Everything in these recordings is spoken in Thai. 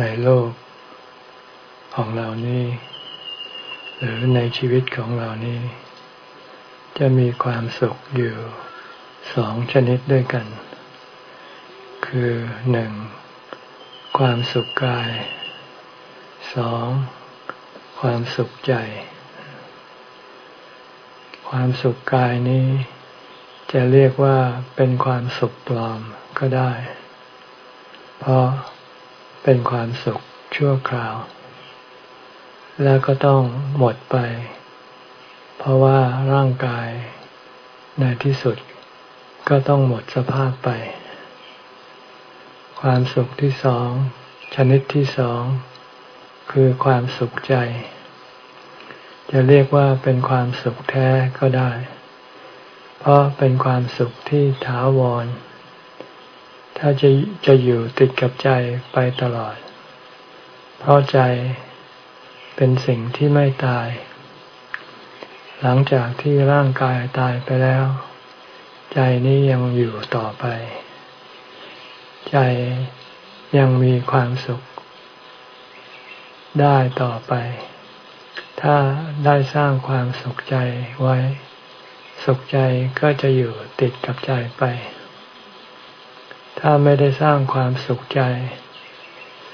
ในโลกของเรานี้ หรือในชีวิตของเรานี้ จะมีความสุขอยู่สองชนิดด้วยกัน คือหนึ่งความสุขกายสองความสุขใจ ความสุขกายนี้ จะเรียกว่าเป็นความสุขปลอมก็ได้ เพราะ เป็นความสุขชั่วคราว แล้วก็ต้องหมดไป เพราะว่าร่างกายในที่สุดก็ต้องหมดสภาพไป ความสุขที่สอง ชนิดที่สอง คือความสุขใจ จะเรียกว่าเป็นความสุขแท้ก็ได้ เพราะเป็นความสุขที่ถาวร ถ้าจะจะอยู่ติดกับใจไปตลอด เพราะใจเป็นสิ่งที่ไม่ตาย หลังจากที่ร่างกายตายไปแล้ว ใจนี้ยังอยู่ต่อไป ใจยังมีความสุข ได้ต่อไป ถ้าได้สร้างความสุขใจไว้ สุขใจก็จะอยู่ติดกับใจไป ถ้าไม่ได้สร้างความสุขใจ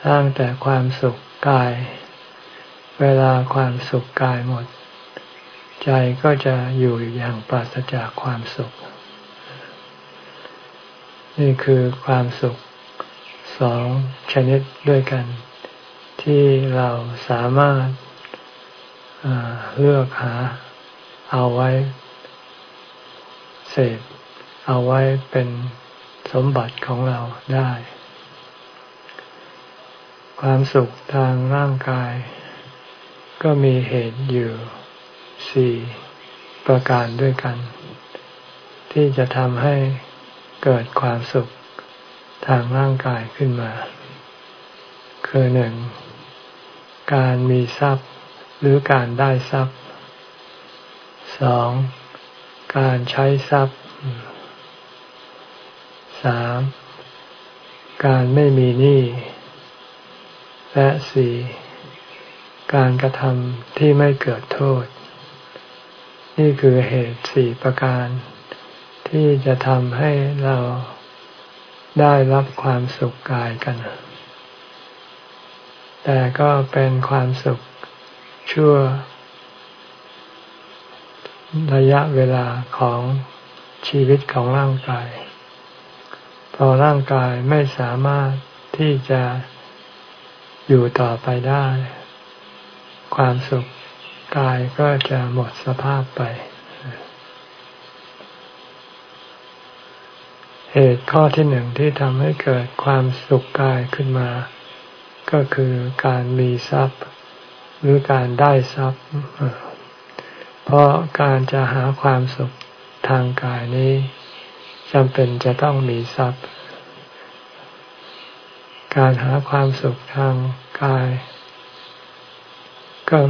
สร้างแต่ความสุขกาย เวลาความสุขกายหมด ใจก็จะอยู่อย่างปราศจากความสุข นี่คือความสุขสองชนิดด้วยกัน ที่เราสามารถเลือกหาเอาไว้เสพเอาไว้เป็น สมบัติของเราได้ ความสุขทางร่างกาย ก็มีเหตุอยู่สี่ประการด้วยกัน ที่จะทำให้เกิดความสุขทางร่างกายขึ้นมา คือหนึ่งการมีทรัพย์หรือการได้ทรัพย์สองการใช้ทรัพย์ สามการไม่มีหนี้และสี่การกระทำที่ไม่เกิดโทษ นี่คือเหตุสี่ประการ ที่จะทำให้เราได้รับความสุขกายกัน แต่ก็เป็นความสุขชั่ว ระยะเวลาของชีวิตของร่างกาย พอร่างกายไม่สามารถที่จะอยู่ต่อไปได้ ความสุขกายก็จะหมดสภาพไป เหตุข้อที่หนึ่งที่ทำให้เกิดความสุขกายขึ้นมา ก็คือการมีทรัพย์ หรือการได้ทรัพย์ เพราะการจะหาความสุขทางกายนี้ จำเป็นจะต้องมีทรัพย์ การหาความสุขทางกาย ก็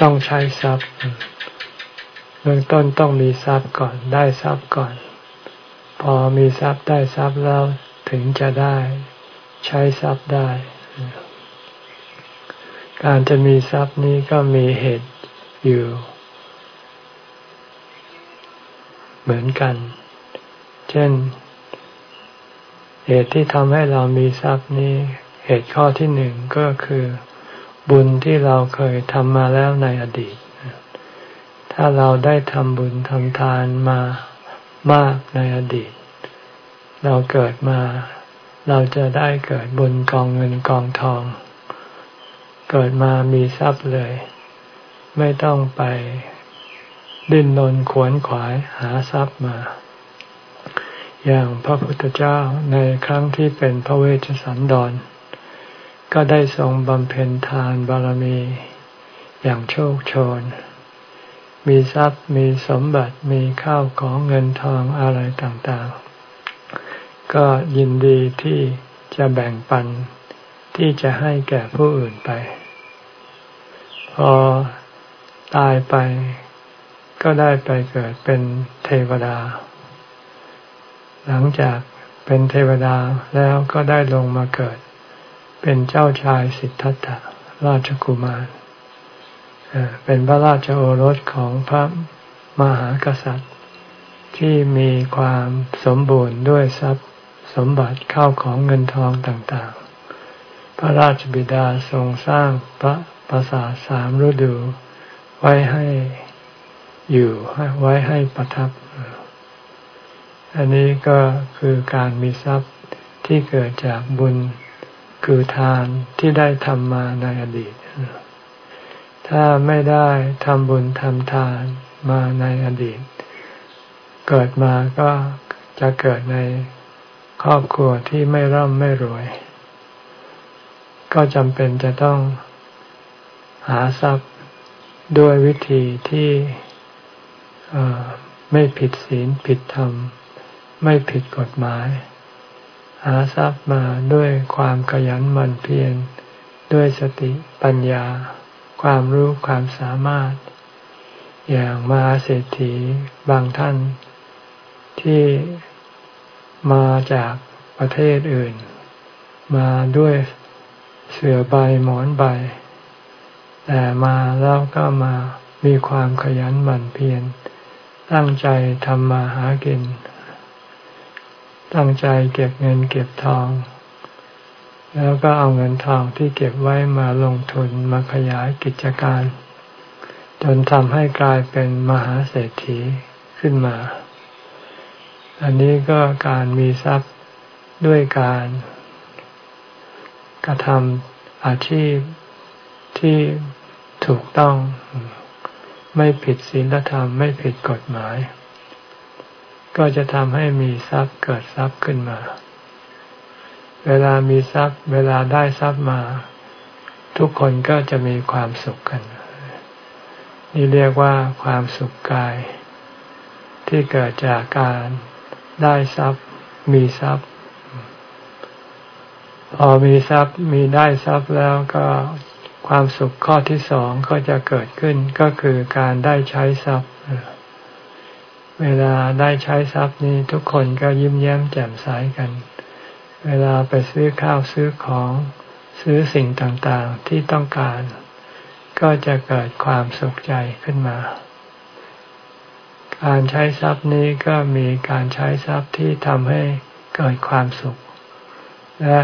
ต้องใช้ทรัพย์เบื้องต้นต้องมีทรัพย์ก่อนได้ทรัพย์ก่อน พอมีทรัพย์ได้ทรัพย์แล้วถึงจะได้ใช้ทรัพย์ได้ การจะมีทรัพย์นี้ก็มีเหตุอยู่ เหมือนกัน เช่น เหตุที่ทำให้เรามีทรัพย์นี้ เหตุข้อที่หนึ่งก็คือ บุญที่เราเคยทำมาแล้วในอดีต ถ้าเราได้ทำบุญทำทานมามากในอดีต เราเกิดมา เราจะได้เกิดบุญกองเงินกองทอง เกิดมามีทรัพย์เลย ไม่ต้องไปดิ้นรนขวนขวายหาทรัพย์มา อย่างพระพุทธเจ้าในครั้งที่เป็นพระเวชสันดร ก็ได้ทรงบำเพ็ญทานบารมี อย่างโชคโชน มีทรัพย์มีสมบัติมีข้าวของเงินทองอะไรต่างๆ ก็ยินดีที่จะแบ่งปันที่จะให้แก่ผู้อื่นไป พอตายไปก็ได้ไปเกิดเป็นเทวดา หลังจากเป็นเทวดาแล้วก็ได้ลงมาเกิด เป็นเจ้าชายสิทธัตถะราชกุมาร เป็นพระราชโอรสของพระมหากษัตริย์ ที่มีความสมบูรณ์ด้วยทรัพย์สมบัติเข้าของเงินทองต่างๆ พระราชบิดาทรงสร้างพระปราสาทสามฤดู ไว้ให้อยู่ไว้ให้ประทับ อันนี้ก็คือการมีทรัพย์ที่เกิดจากบุญคือทานที่ได้ทำมาในอดีต ถ้าไม่ได้ทำบุญทำทานมาในอดีต เกิดมาก็จะเกิดในครอบครัวที่ไม่ร่ำไม่รวย ก็จำเป็นจะต้องหาทรัพย์ด้วยวิธีที่ไม่ผิดศีลผิดธรรม ไม่ผิดกฎหมาย หาทรัพย์มาด้วยความขยันหมั่นเพียรด้วยสติปัญญา ความรู้ความสามารถ อย่างมาเศรษฐีบางท่าน ที่มาจากประเทศอื่น มาด้วยเสือใบหมอนใบ แต่มาแล้วก็มามีความขยันหมั่นเพียรตั้งใจทำมาหากิน ตั้งใจเก็บเงินเก็บทอง แล้วก็เอาเงินทองที่เก็บไว้มาลงทุนมาขยายกิจการ จนทำให้กลายเป็นมหาเศรษฐีขึ้นมา อันนี้ก็การมีทรัพย์ด้วยการกระทำอาชีพที่ถูกต้องไม่ผิดศีลธรรมไม่ผิดกฎหมาย ก็จะทำให้มีทรัพย์เกิดทรัพย์ขึ้นมา เวลามีทรัพย์ เวลาได้ทรัพย์มา ทุกคนก็จะมีความสุขกัน นี่เรียกว่าความสุขกาย ที่เกิดจากการได้ทรัพย์ มีทรัพย์ พอมีทรัพย์มีได้ทรัพย์แล้วก็ความสุขข้อที่สองก็จะเกิดขึ้นก็คือการได้ใช้ทรัพย์ เวลาได้ใช้ทรัพย์นี้ทุกคนก็ยิ้มแย้มแจ่มใสกัน เวลาไปซื้อข้าวซื้อของ ซื้อสิ่งต่างๆที่ต้องการ ก็จะเกิดความสุขใจขึ้นมา การใช้ทรัพย์นี้ก็มีการใช้ทรัพย์ที่ทำให้เกิดความสุข และ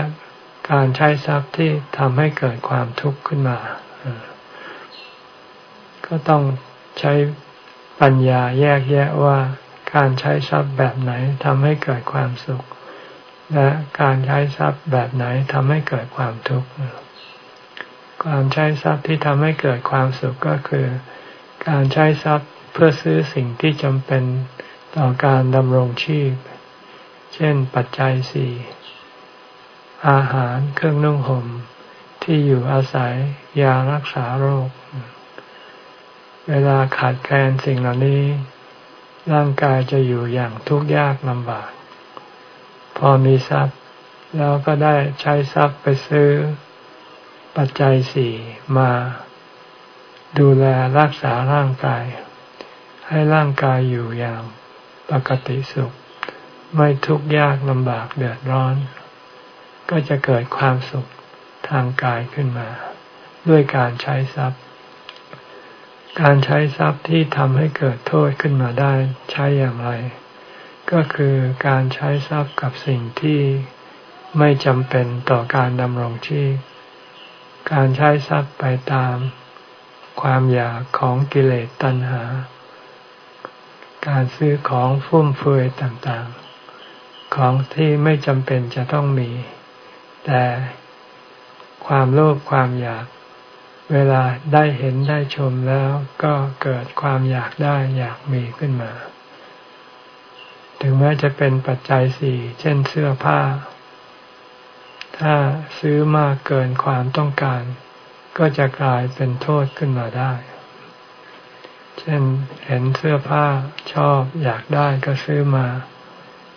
การใช้ทรัพย์ที่ทำให้เกิดความทุกข์ขึ้นมา ก็ต้องใช้ ปัญญาแยกแยะว่าการใช้ทรัพย์แบบไหนทำให้เกิดความสุข และการใช้ทรัพย์แบบไหนทำให้เกิดความทุกข์การใช้ทรัพย์ที่ทำให้เกิดความสุขก็คือ การใช้ทรัพย์เพื่อซื้อสิ่งที่จำเป็นต่อการดำรงชีพ เช่นปัจจัยสี่อาหารเครื่องนุ่งห่มที่อยู่อาศัยยารักษาโรค เวลาขาดแคลนสิ่งเหล่านี้ ร่างกายจะอยู่อย่างทุกข์ยากลำบาก พอมีทรัพย์ แล้วก็ได้ใช้ทรัพย์ไปซื้อ ปัจจัยสี่มาดูแลรักษาร่างกาย ให้ร่างกายอยู่อย่างปกติสุข ไม่ทุกข์ยากลำบากเดือดร้อน ก็จะเกิดความสุขทางกายขึ้นมา ด้วยการใช้ทรัพย์ การใช้ทรัพย์ที่ทำให้เกิดโทษขึ้นมาได้ใช้อย่างไร ก็คือการใช้ทรัพย์กับสิ่งที่ไม่จำเป็นต่อการดำรงชีพ การใช้ทรัพย์ไปตาม ความอยากของกิเลสตัณหา การซื้อของฟุ่มเฟือยต่างๆ ของที่ไม่จำเป็นจะต้องมี แต่ความโลภความอยาก เวลาได้เห็นได้ชมแล้วก็เกิดความอยากได้อยากมีขึ้นมา ถึงแม้จะเป็นปัจจัยสี่เช่นเสื้อผ้า ถ้าซื้อมากเกินความต้องการ ก็จะกลายเป็นโทษขึ้นมาได้ เช่นเห็นเสื้อผ้าชอบอยากได้ก็ซื้อมา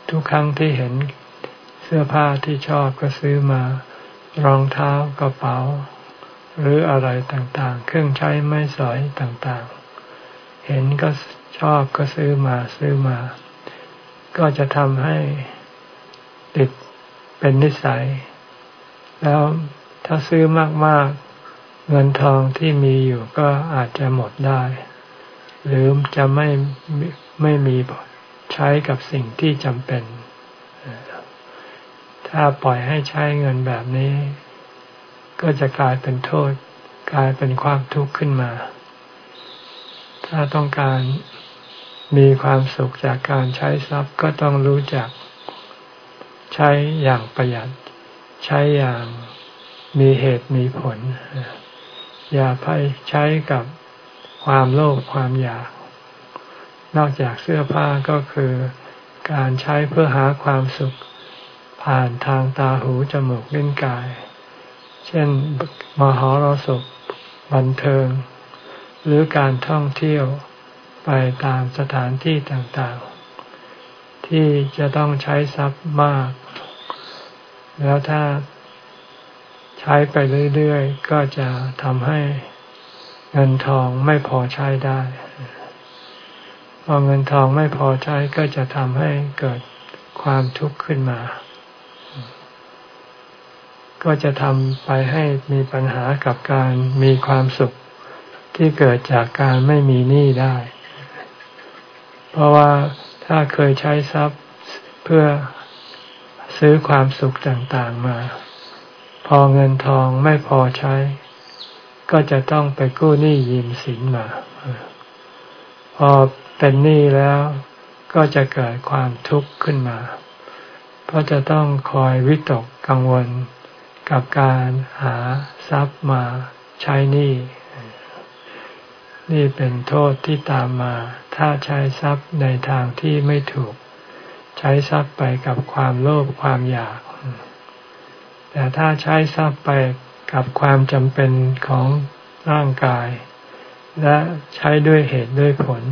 ทุกครั้งที่เห็นเสื้อผ้าที่ชอบก็ซื้อมา รองเท้ากระเป๋า หรืออะไรต่างๆ เครื่องใช้ไม้สอยต่างๆ เห็นก็ชอบก็ซื้อมาซื้อมา ก็จะทำให้ติดเป็นนิสัย แล้วถ้าซื้อมากๆ เงินทองที่มีอยู่ก็อาจจะหมดได้ หรือจะไม่ไม่มีใช้กับสิ่งที่จำเป็น ถ้าปล่อยให้ใช้เงินแบบนี้ ก็จะกลายเป็นโทษ กลายเป็นความทุกข์ขึ้นมา ถ้าต้องการมีความสุขจากการใช้ทรัพย์ก็ต้องรู้จัก ใช้อย่างประหยัด ใช้อย่างมีเหตุมีผล อย่าไปใช้กับความโลภความอยาก นอกจากเสื้อผ้าก็คือการใช้เพื่อหาความสุขผ่านทางตาหูจมูกลิ้นกาย เช่นมหรสพบันเทิง หรือการท่องเที่ยวไปตามสถานที่ต่างๆ ที่จะต้องใช้ทรัพย์มาก แล้วถ้าใช้ไปเรื่อยๆ ก็จะทำให้เงินทองไม่พอใช้ได้ พอเงินทองไม่พอใช้ก็จะทำให้เกิดความทุกข์ขึ้นมา ก็จะทำไปให้มีปัญหากับการมีความสุขที่เกิดจากการไม่มีหนี้ได้ เพราะว่าถ้าเคยใช้ทรัพย์เพื่อซื้อความสุขต่างๆมา พอเงินทองไม่พอใช้ ก็จะต้องไปกู้หนี้ยืมสินมา พอเป็นหนี้แล้วก็จะเกิดความทุกข์ขึ้นมา เพราะจะต้องคอยวิตกกังวล กับการหาทรัพย์มาใช้หนี้นี่เป็นโทษที่ตามมา ถ้าใช้ทรัพย์ในทางที่ไม่ถูก ใช้ทรัพย์ไปกับความโลภความอยาก แต่ถ้าใช้ทรัพย์ไปกับความจำเป็นของร่างกาย และใช้ด้วยเหตุด้วยผล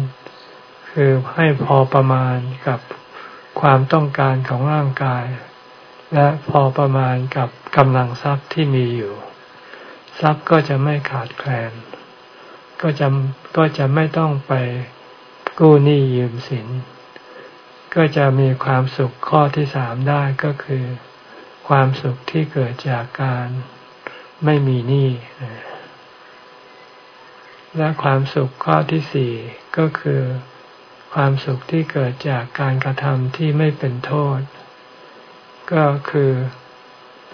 คือให้พอประมาณกับความต้องการของร่างกาย และพอประมาณกับกำลังทรัพย์ที่มีอยู่ ทรัพย์ก็จะไม่ขาดแคลน ก็จะก็จะไม่ต้องไปกู้หนี้ยืมสิน ก็จะมีความสุขข้อที่สามได้ก็คือ ความสุขที่เกิดจากการไม่มีหนี้และความสุขข้อที่สี่ก็คือ ความสุขที่เกิดจากการกระทำที่ไม่เป็นโทษ ก็คือ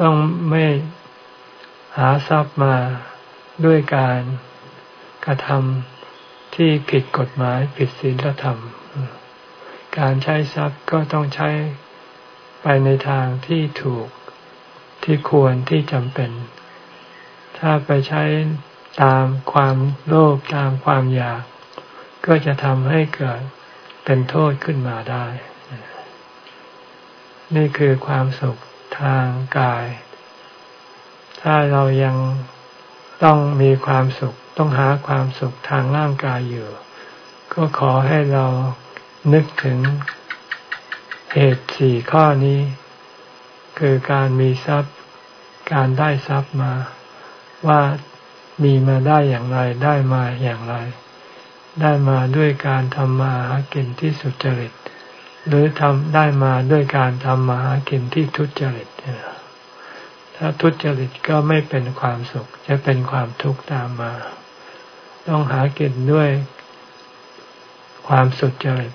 ต้องไม่หาทรัพย์มาด้วยการกระทำที่ผิดกฎหมายผิดศีลธรรม การใช้ทรัพย์ก็ต้องใช้ไปในทางที่ถูกที่ควรที่จำเป็น ถ้าไปใช้ตามความโลภตามความอยาก ก็จะทำให้เกิดเป็นโทษขึ้นมาได้ นี่คือความสุขทางกาย ถ้าเรายังต้องมีความสุข ต้องหาความสุขทางร่างกายอยู่ ก็ขอให้เรานึกถึงเหตุสี่ข้อนี้ คือการมีทรัพย์ การได้ทรัพย์มา ว่ามีมาได้อย่างไรได้มาอย่างไร ได้มาด้วยการทำมาหากินที่สุจริต หรือทำได้มาด้วยการทำมาหากินที่ทุจริตถ้าทุจริตก็ไม่เป็นความสุข จะเป็นความทุกข์ตามมา ต้องหากินด้วยความสุจริต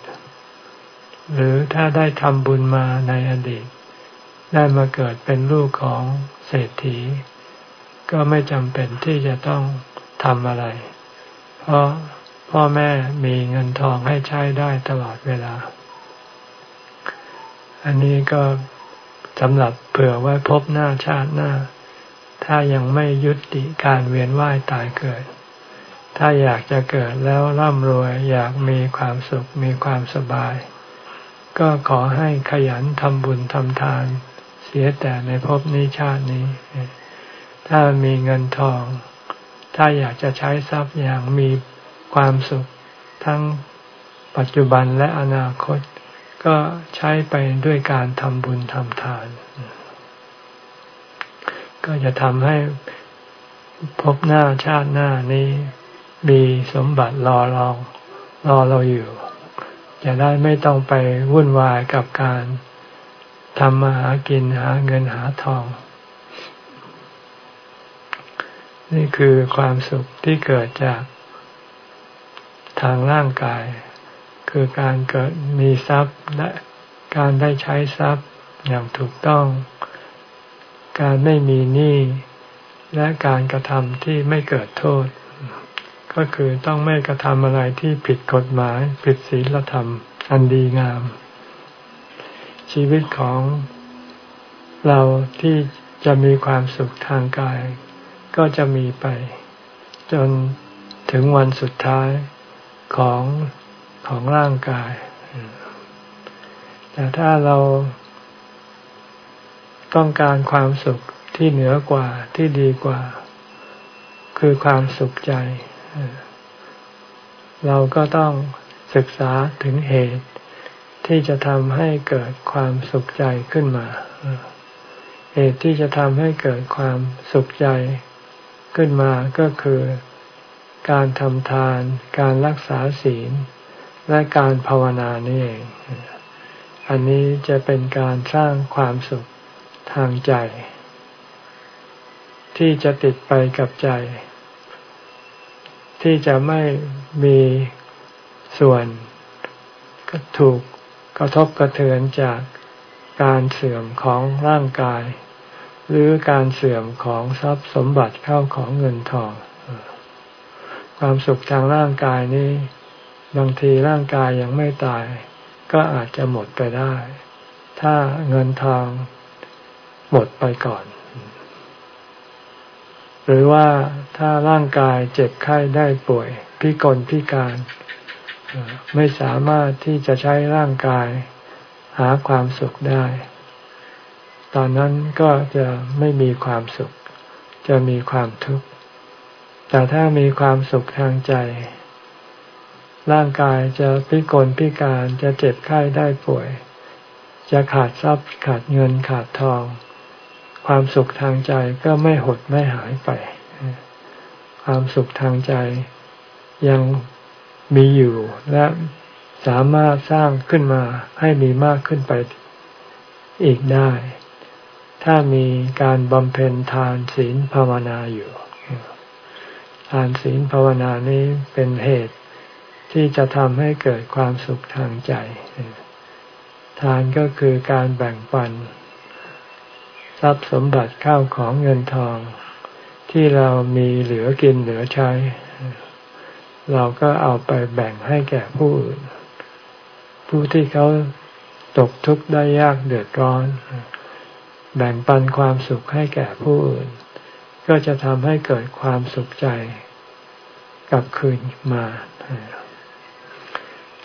หรือถ้าได้ทำบุญมาในอดีต ได้มาเกิดเป็นลูกของเศรษฐี ก็ไม่จำเป็นที่จะต้องทำอะไร เพราะพ่อแม่มีเงินทองให้ใช้ได้ตลอดเวลา อันนี้ก็สำหรับเผื่อไว้พบหน้าชาติหน้า ถ้ายังไม่ยุติการเวียนว่ายตายเกิด ถ้าอยากจะเกิดแล้วร่ำรวย อยากมีความสุขมีความสบาย ก็ขอให้ขยันทำบุญทำทาน เสียแต่ในภพนี้ชาตินี้ ถ้ามีเงินทอง ถ้าอยากจะใช้ทรัพย์อย่างมีความสุขทั้งปัจจุบันและอนาคต ก็ใช้ไปด้วยการทำบุญทำทาน ก็จะทำให้พบหน้าชาติหน้านี้มีสมบัติรอรองรอเราอยู่ จะได้ไม่ต้องไปวุ่นวายกับการทำมาหากินหาเงินหาทอง นี่คือความสุขที่เกิดจากทางร่างกาย คือการเกิดมีทรัพย์และการได้ใช้ทรัพย์อย่างถูกต้อง การไม่มีหนี้และการกระทำที่ไม่เกิดโทษ ก็คือต้องไม่กระทำอะไรที่ผิดกฎหมาย ผิดศีลธรรม อันดีงาม ชีวิตของเราที่จะมีความสุขทางกาย ก็จะมีไป จนถึงวันสุดท้ายของ ของร่างกาย แต่ถ้าเราต้องการความสุขที่เหนือกว่าที่ดีกว่า คือความสุขใจ เราก็ต้องศึกษาถึงเหตุที่จะทำให้เกิดความสุขใจขึ้นมา เหตุที่จะทำให้เกิดความสุขใจขึ้นมาก็คือการทำทาน การรักษาศีล และการภาวนานี่เอง อันนี้จะเป็นการสร้างความสุขทางใจ ที่จะติดไปกับใจ ที่จะไม่มีส่วนถูกกระทบกระเทือนจากการเสื่อมของร่างกาย หรือการเสื่อมของทรัพย์สมบัติเข้าของเงินทอง ความสุขทางร่างกายนี้ บางทีร่างกายยังไม่ตาย ก็อาจจะหมดไปได้ ถ้าเงินทองหมดไปก่อน หรือว่าถ้าร่างกายเจ็บไข้ได้ป่วย พิกลพิการไม่สามารถที่จะใช้ร่างกายหาความสุขได้ ตอนนั้นก็จะไม่มีความสุข จะมีความทุกข์ แต่ถ้ามีความสุขทางใจ ร่างกายจะพิกลพิการจะเจ็บไข้ได้ป่วย จะขาดทรัพย์ขาดเงินขาดทอง ความสุขทางใจก็ไม่หดไม่หายไป ความสุขทางใจยังมีอยู่และสามารถสร้างขึ้นมาให้มีมากขึ้นไปอีกได้ ถ้ามีการบำเพ็ญทานศีลภาวนาอยู่ ทานศีลภาวนานี้เป็นเหตุ ที่จะทำให้เกิดความสุขทางใจ ทานก็คือการแบ่งปัน ทรัพย์สมบัติข้าวของเงินทอง ที่เรามีเหลือกินเหลือใช้ เราก็เอาไปแบ่งให้แก่ผู้อื่น ผู้ที่เขาตกทุกข์ได้ยากเดือดร้อน แบ่งปันความสุขให้แก่ผู้อื่น ก็จะทำให้เกิดความสุขใจกลับคืนมา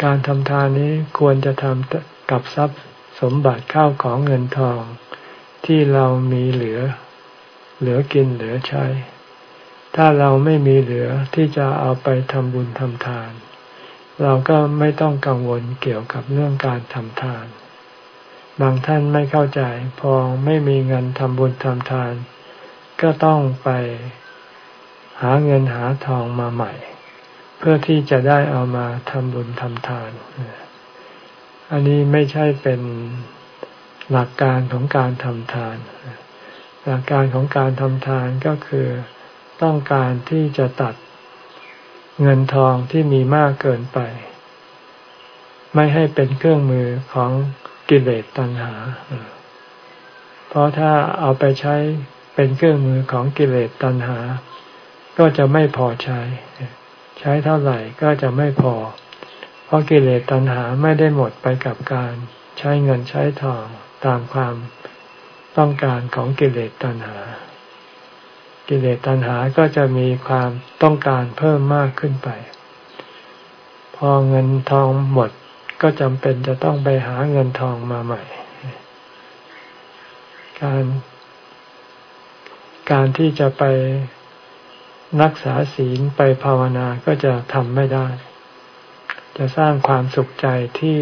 การทำทานนี้ควรจะทำกับทรัพย์สมบัติข้าวของเงินทอง ที่เรามีเหลือ เหลือกินเหลือใช้ ถ้าเราไม่มีเหลือที่จะเอาไปทำบุญทำทาน เราก็ไม่ต้องกังวลเกี่ยวกับเรื่องการทำทาน บางท่านไม่เข้าใจ พอไม่มีเงินทำบุญทำทาน ก็ต้องไปหาเงินหาทองมาใหม่ เพื่อที่จะได้เอามาทำบุญทำทาน อันนี้ไม่ใช่เป็นหลักการของการทำทาน หลักการของการทำทานก็คือต้องการที่จะตัดเงินทองที่มีมากเกินไป ไม่ให้เป็นเครื่องมือของกิเลสตัณหา เพราะถ้าเอาไปใช้เป็นเครื่องมือของกิเลสตัณหา ก็จะไม่พอใช้ ช้เท่าไหร่ก็จะไม่พอ เพราะกิเลสตัณหาไม่ได้หมดไปกับการใช้เงินใช้ทองตามความต้องการของกิเลสตัณหา กิเลสตัณหาก็จะมีความต้องการเพิ่มมากขึ้นไป พอเงินทองหมดก็จำเป็นจะต้องไปหาเงินทองมาใหม่ การ การที่จะไป รักษาศีลไปภาวนาก็จะทำไม่ได้ จะสร้างความสุขใจที่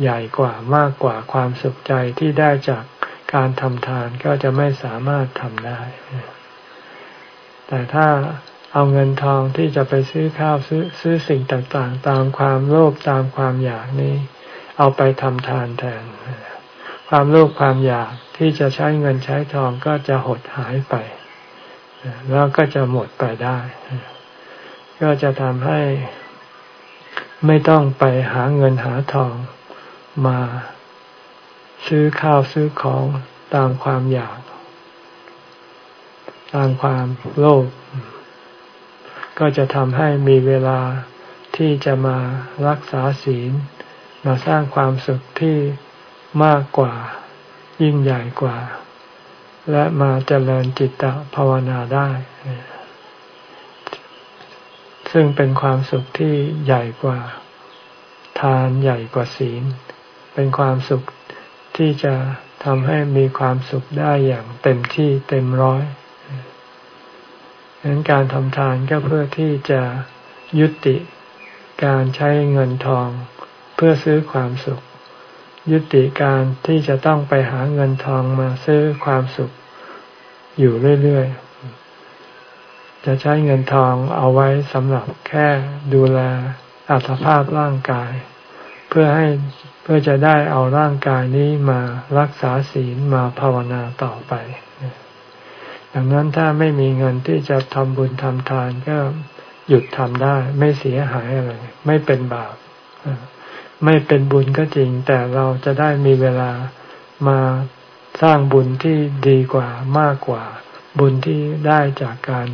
ใหญ่กว่ามากกว่าความสุขใจที่ได้จากการทำทานก็จะไม่สามารถทำได้ แต่ถ้าเอาเงินทองที่จะไปซื้อข้าวซื้อซื้อสิ่งต่างๆ ตามความโลภตามความอยากนี้ เอาไปทำทานแทน ความโลภความอยากที่จะใช้เงินใช้ทองก็จะหดหายไป แล้วก็จะหมดไปได้ ก็จะทำให้ไม่ต้องไปหาเงินหาทองมาซื้อข้าวซื้อของตามความอยาก ตามความโลภก็จะทำให้มีเวลาที่จะมารักษาศีล มาสร้างความสุขที่มากกว่ายิ่งใหญ่กว่า และมาเจริญจิตตภาวนาได้ ซึ่งเป็นความสุขที่ใหญ่กว่า ทานใหญ่กว่าศีล เป็นความสุขที่จะทำให้มีความสุขได้อย่างเต็มที่เต็มร้อยดังนั้นการทำทานก็เพื่อที่จะยุติการใช้เงินทองเพื่อซื้อความสุข ยุติการที่จะต้องไปหาเงินทองมาซื้อความสุข อยู่เรื่อยๆ จะใช้เงินทองเอาไว้สำหรับแค่ดูแลอัตภาพร่างกาย เพื่อให้เพื่อจะได้เอาร่างกายนี้มารักษาศีลมาภาวนาต่อไป ดังนั้นถ้าไม่มีเงินที่จะทำบุญทำทานก็หยุดทำได้ ไม่เสียหายอะไร ไม่เป็นบาปไม่เป็นบุญก็จริง แต่เราจะได้มีเวลามา สร้างบุญที่ดีกว่ามากกว่า บุญที่ได้จากการ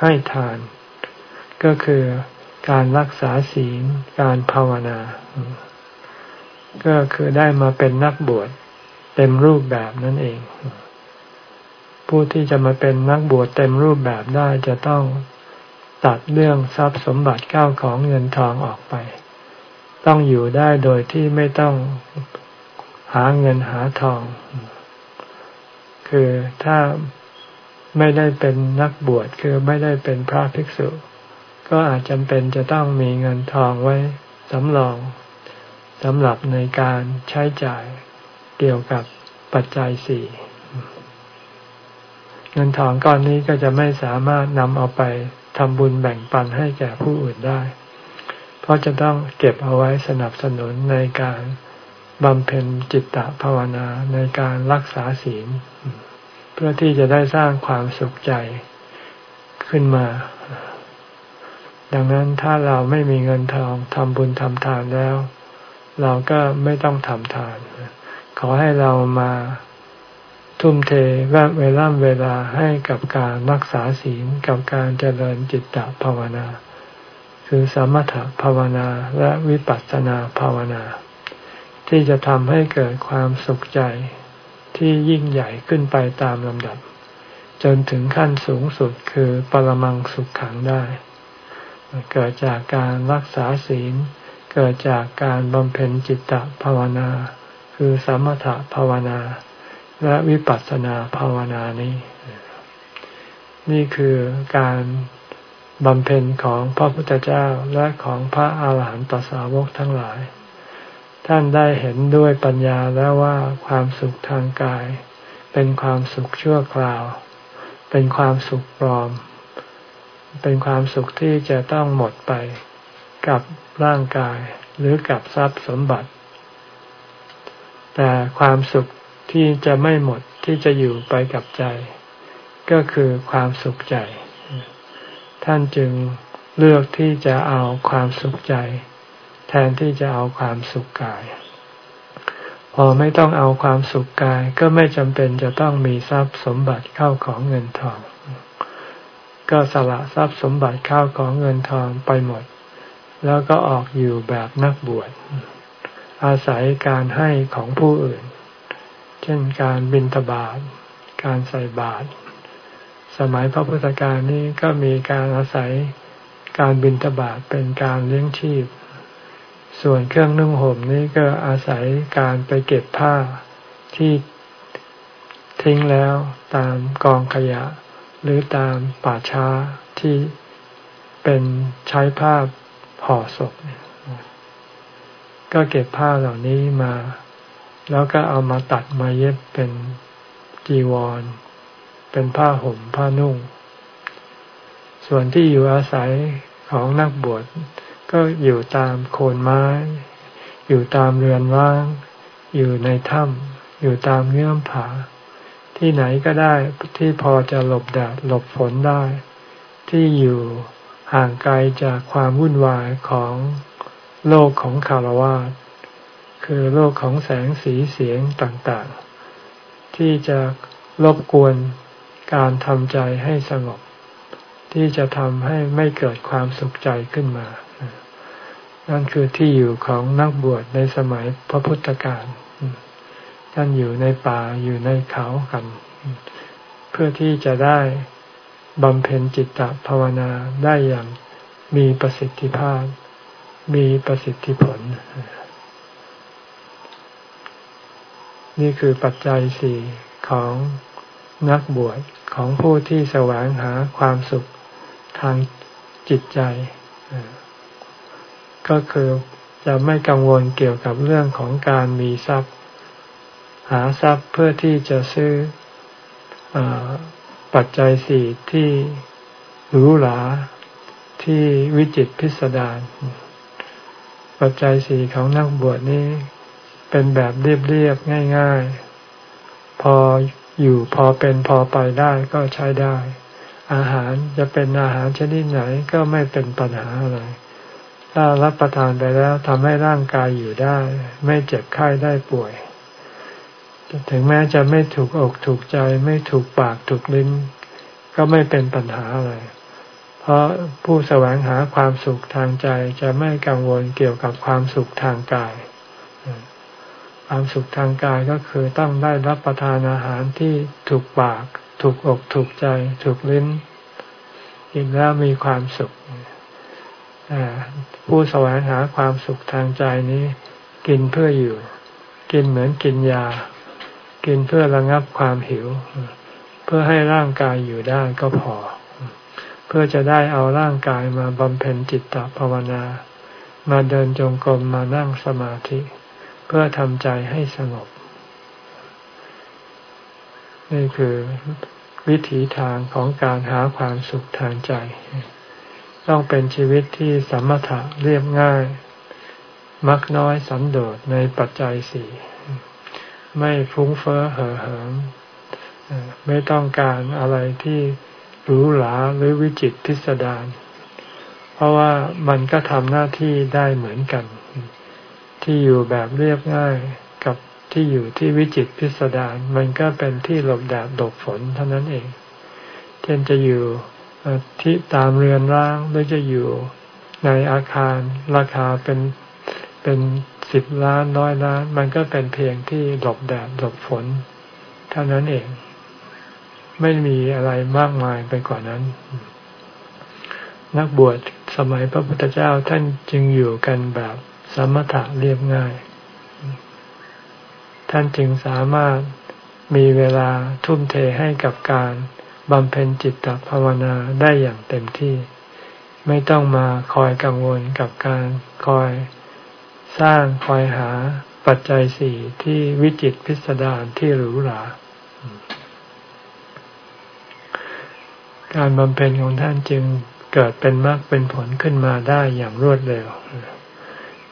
ให้ทาน ก็คือการรักษาศีลการภาวนา ก็คือได้มาเป็นนักบวชเต็มรูปแบบนั่นเอง ผู้ที่จะมาเป็นนักบวชเต็มรูปแบบได้จะต้องตัดเรื่องทรัพย์สมบัติเก้าของเงินทองออกไป ต้องอยู่ได้โดยที่ไม่ต้องหาเงินหาทอง คือถ้าไม่ได้เป็นนักบวชคือไม่ได้เป็นพระภิกษุ ก็อาจจำเป็นจะต้องมีเงินทองไว้สำรองสำหรับในการใช้จ่ายเกี่ยวกับปัจจัยสี่เงินทองก้อนนี้ก็จะไม่สามารถนำเอาไปทำบุญแบ่งปันให้แก่ผู้อื่นได้ เพราะจะต้องเก็บเอาไว้สนับสนุนในการ บำเพ็ญจิตตภาวนาในการรักษาศีล เพื่อที่จะได้สร้างความสุขใจขึ้นมา ดังนั้นถ้าเราไม่มีเงินทองทำบุญทำทานแล้ว เราก็ไม่ต้องทำทาน ขอให้เรามาทุ่มเทเวลาเวลาให้กับการรักษาศีลกับการเจริญจิตตภาวนา คือสมถภาวนาและวิปัสสนาภาวนา ที่จะทำให้เกิดความสุขใจที่ยิ่งใหญ่ขึ้นไปตามลำดับ จนถึงขั้นสูงสุดคือปรมังสุขขังได้ เกิดจากการรักษาศีล เกิดจากการบำเพ็ญจิตตภาวนา คือสมถภาวนา และวิปัสสนาภาวนานี้ นี่คือการบำเพ็ญของพระพุทธเจ้าและของพระอาหารหันตสาวกทั้งหลาย ท่านได้เห็นด้วยปัญญาแล้วว่าความสุขทางกาย เป็นความสุขชั่วคราว เป็นความสุขปลอม เป็นความสุขที่จะต้องหมดไปกับร่างกายหรือกับทรัพย์สมบัติ แต่ความสุขที่จะไม่หมดที่จะอยู่ไปกับใจ ก็คือความสุขใจ ท่านจึงเลือกที่จะเอาความสุขใจ แทนที่จะเอาความสุขกาย พอไม่ต้องเอาความสุขกาย ก็ไม่จำเป็นจะต้องมีทรัพย์สมบัติเข้าของเงินทอง ก็สละทรัพย์สมบัติเข้าของเงินทองไปหมด แล้วก็ออกอยู่แบบนักบวช อาศัยการให้ของผู้อื่น เช่นการบินทบาทการใส่บาตรสมัยพระพุทธการนี้ก็มีการอาศัยการบินทบาทเป็นการเลี้ยงชีพ ส่วนเครื่องนุ่งห่มนี้ก็อาศัยการไปเก็บผ้าที่ทิ้งแล้วตามกองขยะ หรือตามป่าช้าที่เป็นใช้ผ้าห่อศพก็เก็บผ้าเหล่านี้มา แล้วก็เอามาตัดมาเย็บเป็นจีวร เป็นผ้าห่มผ้านุ่ง ส่วนที่อยู่อาศัยของนักบวช ก็อยู่ตามโคนไม้ อยู่ตามเรือนว่าง อยู่ในถ้ำอยู่ตามเงื่อมผา ที่ไหนก็ได้ที่พอจะหลบแดดหลบฝนได้ ที่อยู่ห่างไกลจากความวุ่นวายของโลกของคารวะคือโลกของแสงสีเสียงต่างๆ ที่จะรบกวนการทำใจให้สงบ ที่จะทำให้ไม่เกิดความสุขใจขึ้นมา นั่นคือที่อยู่ของนักบวชในสมัยพระพุทธการท่านอยู่ในป่าอยู่ในเขากัน เพื่อที่จะได้บำเพ็ญจิตตภาวนาได้อย่างมีประสิทธิภาพ มีประสิทธิผล นี่คือปัจจัยสี่ของนักบวชของผู้ที่แสวงหาความสุขทางจิตใจ ก็คือจะไม่กังวลเกี่ยวกับเรื่องของการมีทรัพย์ หาทรัพย์เพื่อที่จะซื้ออปัจจัยสี่ที่หรูหราที่วิจิตพิสดารปัจจัยสี่ของนักบวชนี้เป็นแบบเรียบๆง่าย ๆ พออยู่พอเป็นพอไปได้ก็ใช้ได้ อาหารจะเป็นอาหารชนิดไหนก็ไม่เป็นปัญหาอะไร ถ้ารับประทานไปแล้วทำให้ร่างกายอยู่ได้ ไม่เจ็บไข้ได้ป่วย ถึงแม้จะไม่ถูกอกถูกใจ ไม่ถูกปากถูกลิ้น ก็ไม่เป็นปัญหาอะไร เพราะผู้แสวงหาความสุขทางใจจะไม่กังวลเกี่ยวกับความสุขทางกาย ความสุขทางกายก็คือต้องได้รับประทานอาหารที่ถูกปาก ถูกอกถูกใจ ถูกลิ้นกินแล้วมีความสุข ผู้แสวงหาความสุขทางใจนี้ กินเพื่ออยู่ กินเหมือนกินยา กินเพื่อระงับความหิว เพื่อให้ร่างกายอยู่ได้ก็พอ เพื่อจะได้เอาร่างกายมาบำเพ็ญจิตตภาวนา มาเดินจงกรมมานั่งสมาธิ เพื่อทำใจให้สงบ นี่คือวิถีทางของการหาความสุขทางใจ ต้องเป็นชีวิตที่สมถะเรียบง่าย มักน้อยสันโดษในปัจจัยสี่ไม่ฟุ้งเฟ้อเห่อเหิมไม่ต้องการอะไรที่หรูหราหรือวิจิตพิสดารเพราะว่ามันก็ทำหน้าที่ได้เหมือนกัน ที่อยู่แบบเรียบง่ายกับที่อยู่ที่วิจิตพิสดารมันก็เป็นที่หลบแดดหลบฝนเท่านั้นเองเช่นจะอยู่ ที่ตามเรือนร้างหรือจะอยู่ในอาคารราคาเป็นเป็นสิบล้านน้อยล้าน มันก็เป็นเพียงที่หลบแดดหลบฝน เท่านั้นเอง ไม่มีอะไรมากมายไปกว่านั้น นักบวชสมัยพระพุทธเจ้าท่านจึงอยู่กันแบบสมถะเรียบง่าย ท่านจึงสามารถมีเวลาทุ่มเทให้กับการ บำเพ็ญจิตตภาวนาได้อย่างเต็มที่ ไม่ต้องมาคอยกังวลกับการคอยสร้างคอยหาปัจจัยสี่ที่วิจิตพิสดารที่หรูหราการบำเพ็ญของท่านจึงเกิดเป็นมรรคเป็นผลขึ้นมาได้อย่างรวดเร็ว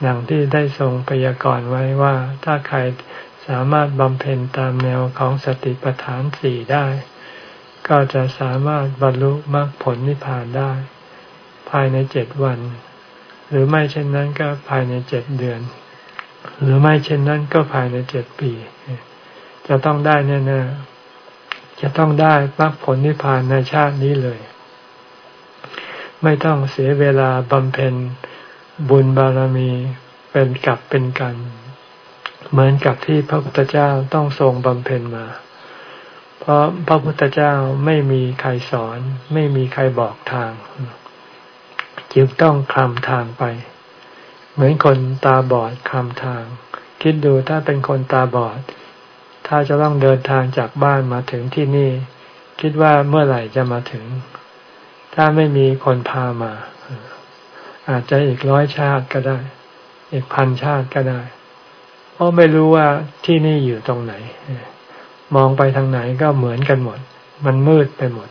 อย่างที่ได้ทรงพยากรณ์ไว้ว่าถ้าใครสามารถบำเพ็ญตามแนวของสติปัฏฐานสี่ได้ ก็จะสามารถบรรลุมรรคผลนิพพานได้ ภายในเจ็ดวัน หรือไม่เช่นนั้นก็ภายในเจ็ดเดือน หรือไม่เช่นนั้นก็ภายในเจ็ดปี จะต้องได้แน่ๆจะต้องได้มรรคผลนิพพานในชาตินี้เลย ไม่ต้องเสียเวลาบำเพ็ญบุญบารมีเป็นกับเป็นกัน เหมือนกับที่พระพุทธเจ้าต้องทรงบำเพ็ญมา เพราะพระพุทธเจ้าไม่มีใครสอน ไม่มีใครบอกทาง จึงต้องคลำทางไป เหมือนคนตาบอดคลำทาง คิดดูถ้าเป็นคนตาบอด ถ้าจะต้องเดินทางจากบ้านมาถึงที่นี่ คิดว่าเมื่อไหร่จะมาถึง ถ้าไม่มีคนพามา อาจจะอีกร้อยชาติก็ได้ อีกพันชาติก็ได้ เพราะไม่รู้ว่าที่นี่อยู่ตรงไหน มองไปทางไหนก็เหมือนกันหมด มันมืดไปหมด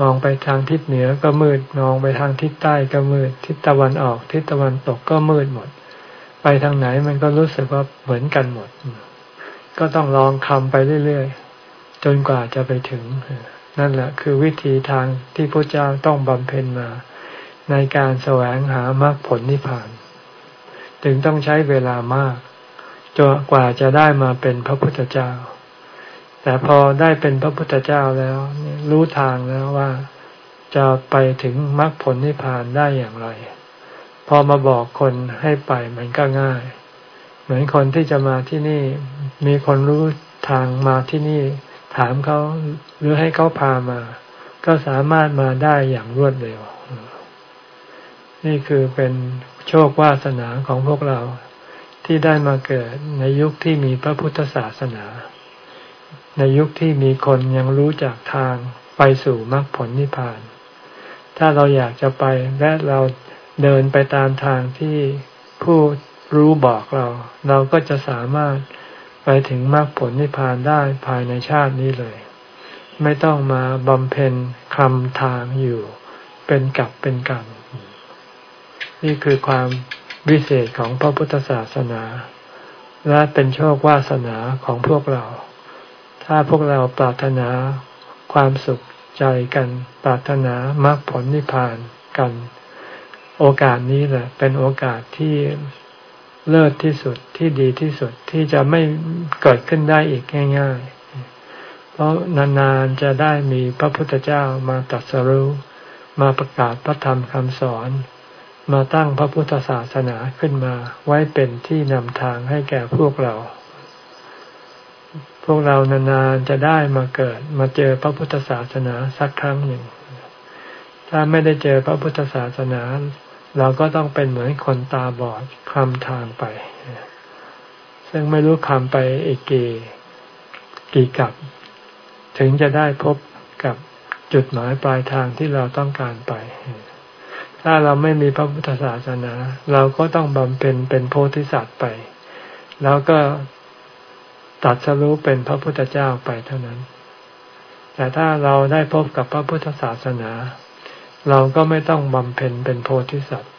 มองไปทางทิศเหนือก็มืด มองไปทางทิศใต้ก็มืด ทิศตะวันออก ทิศตะวันตกก็มืดหมด ไปทางไหนมันก็รู้สึกว่าเหมือนกันหมด ก็ต้องลองคำไปเรื่อยๆ จนกว่าจะไปถึง นั่นแหละคือวิธีทางที่พระเจ้าต้องบำเพ็ญมา ในการแสวงหามรรคผลนิพพาน จึงต้องใช้เวลามากจนกว่าจะได้มาเป็นพระพุทธเจ้า แต่พอได้เป็นพระพุทธเจ้าแล้ว รู้ทางแล้วว่าจะไปถึงมรรคผลนิพพานได้อย่างไร พอมาบอกคนให้ไปมันก็ง่าย เหมือนคนที่จะมาที่นี่ มีคนรู้ทางมาที่นี่ ถามเขาหรือให้เขาพามา ก็สามารถมาได้อย่างรวดเร็ว นี่คือเป็นโชควาสนาของพวกเราที่ได้มาเกิดในยุคที่มีพระพุทธศาสนา ในยุคที่มีคนยังรู้จักทางไปสู่มรรคผลนิพพาน ถ้าเราอยากจะไปและเราเดินไปตามทางที่ผู้รู้บอกเรา เราก็จะสามารถไปถึงมรรคผลนิพพานได้ภายในชาตินี้เลย ไม่ต้องมาบำเพ็ญคำทางอยู่ เป็นกับเป็นกันนี่คือความวิเศษของพระพุทธศาสนา และเป็นโชควาสนาของพวกเรา ถ้าพวกเราปรารถนาความสุขใจกัน ปรารถนามรรคผลนิพพานกัน โอกาสนี้แหละ เป็นโอกาสที่เลิศที่สุดที่ดีที่สุดที่จะไม่เกิดขึ้นได้อีกง่ายๆ เพราะนานๆจะได้มีพระพุทธเจ้ามาตรัสรู้มาประกาศพระธรรมคำสอน มาตั้งพระพุทธศาสนาขึ้นมาไว้เป็นที่นำทางให้แก่พวกเรา วกเรานานๆจะได้มาเกิดมาเจอพระพุทธศาสนาสักครั้งหนึ่ง ถ้าไม่ได้เจอพระพุทธศาสนา เราก็ต้องเป็นเหมือนคนตาบอดคลำทางไป ซึ่งไม่รู้คำไปอีกกี่กี่กับ ถึงจะได้พบกับจุดหมายปลายทางที่เราต้องการไป ถ้าเราไม่มีพระพุทธศาสนา เราก็ต้องบำเพ็ญเป็นโพธิสัตว์ไป แล้วก็ ตัดสรู้เป็นพระพุทธเจ้าไปเท่านั้น แต่ถ้าเราได้พบกับพระพุทธศาสนา เราก็ไม่ต้องบำเพ็ญเป็นโพธิสัตว์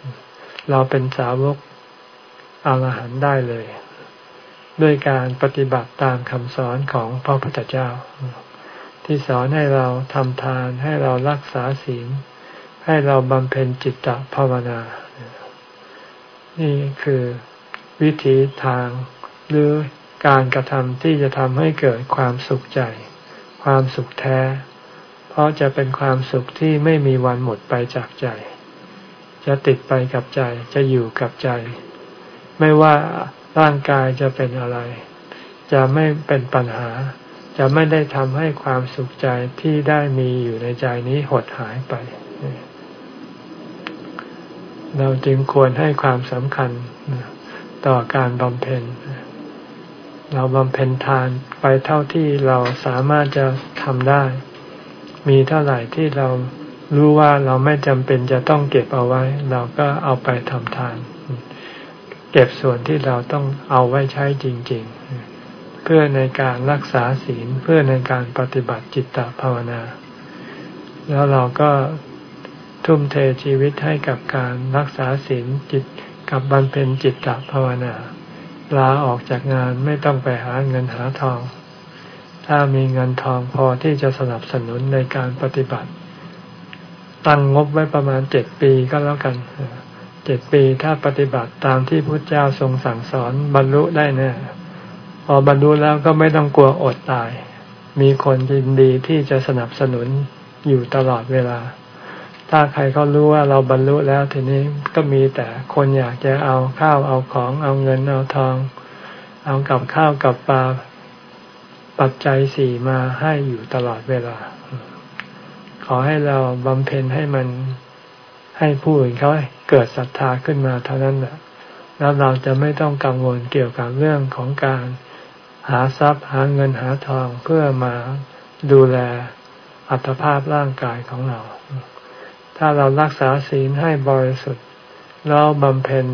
เราเป็นสาวกอรหันต์ได้เลย ด้วยการปฏิบัติตามคำสอนของพระพุทธเจ้า ที่สอนให้เราทำทานให้เรารักษาศีล ให้เราบำเพ็ญจิตตภาวนา นี่คือวิธีทางหรือ การกระทำที่จะทำให้เกิดความสุขใจ ความสุขแท้ เพราะจะเป็นความสุขที่ไม่มีวันหมดไปจากใจ จะติดไปกับใจจะอยู่กับใจ ไม่ว่าร่างกายจะเป็นอะไร จะไม่เป็นปัญหา จะไม่ได้ทำให้ความสุขใจที่ได้มีอยู่ในใจนี้หดหายไป เราจึงควรให้ความสำคัญต่อการบำเพ็ญเเราบำเพ็ญทานไปเท่าที่เราสามารถจะทำได้ มีเท่าไหร่ที่เรารู้ว่าเราไม่จำเป็นจะต้องเก็บเอาไว้ เราก็เอาไปทำทาน เก็บส่วนที่เราต้องเอาไว้ใช้จริง ๆ เพื่อในการรักษาศีลเพื่อในการปฏิบัติจิตตภาวนา แล้วเราก็ทุ่มเทชีวิตให้กับการรักษาศีลจิตกับบำเพ็ญจิตตภาวนา ลาออกจากงานไม่ต้องไปหาเงินหาทอง ถ้ามีเงินทองพอที่จะสนับสนุนในการปฏิบัติ ตั้งงบไว้ประมาณเจ็ดปีก็แล้วกันเจ็ดปีถ้าปฏิบัติตามที่พระเจ้าทรงสั่งสอนบรรลุได้แน่พอบรรลุแล้วก็ไม่ต้องกลัวอดตาย มีคนยินดีที่จะสนับสนุนอยู่ตลอดเวลา ถ้าใครเขารู้ว่าเราบรรลุแล้วทีนี้ก็มีแต่คนอยากจะเอาข้าวเอาของเอาเงินเอาทอง เอากับข้าวกับปลาปัจจัยสี่มาให้อยู่ตลอดเวลา ขอให้เราบำเพ็ญให้มันให้ผู้อื่นเขาเกิดศรัทธาขึ้นมาเท่านั้นแหละแล้วเราจะไม่ต้องกังวลเกี่ยวกับเรื่องของการหาทรัพย์หาเงินหาทองเพื่อมาดูแลอัตภาพร่างกายของเรา ถ้าเรารักษาศีลให้บริสุทธิ์ แล้วบำเพ็ญ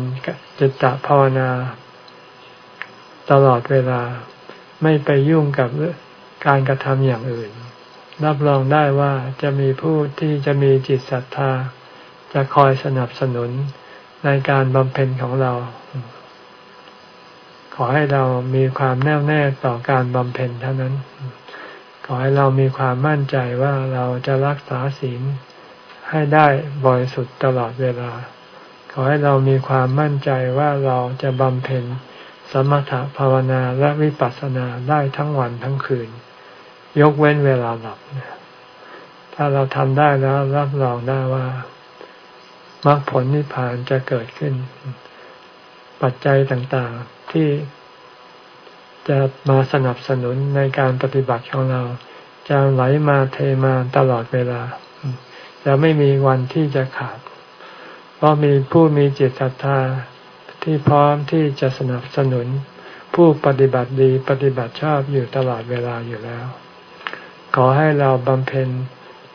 จิตตภาวนา ตลอดเวลาไม่ไปยุ่งกับการกระทำอย่างอื่น รับรองได้ว่าจะมีผู้ที่จะมีจิตศรัทธา จะคอยสนับสนุนในการบำเพ็ญของเรา ขอให้เรามีความแน่วแน่ต่อการบำเพ็ญเท่านั้นขขอให้เรามีความมั่นใจว่าเราจะรักษาศีล ให้ได้บริสุทธิ์ตลอดเวลา ขอให้เรามีความมั่นใจว่าเราจะบำเพ็ญสมถะภาวนาและวิปัสสนาได้ทั้งวันทั้งคืน ยกเว้นเวลาหลับถ้าเราทำได้แล้วรับรองได้ว่ามรรคผลนิพพานจะเกิดขึ้น ปัจจัยต่างๆที่จะมาสนับสนุนในการปฏิบัติของเรา จะไหลมาเทมาตลอดเวลา จะไม่มีวันที่จะขาด เพราะมีผู้มีจิตศรัทธาที่พร้อมที่จะสนับสนุน ผู้ปฏิบัติดีปฏิบัติชอบอยู่ตลอดเวลาอยู่แล้ว ขอให้เราบำเพ็ญ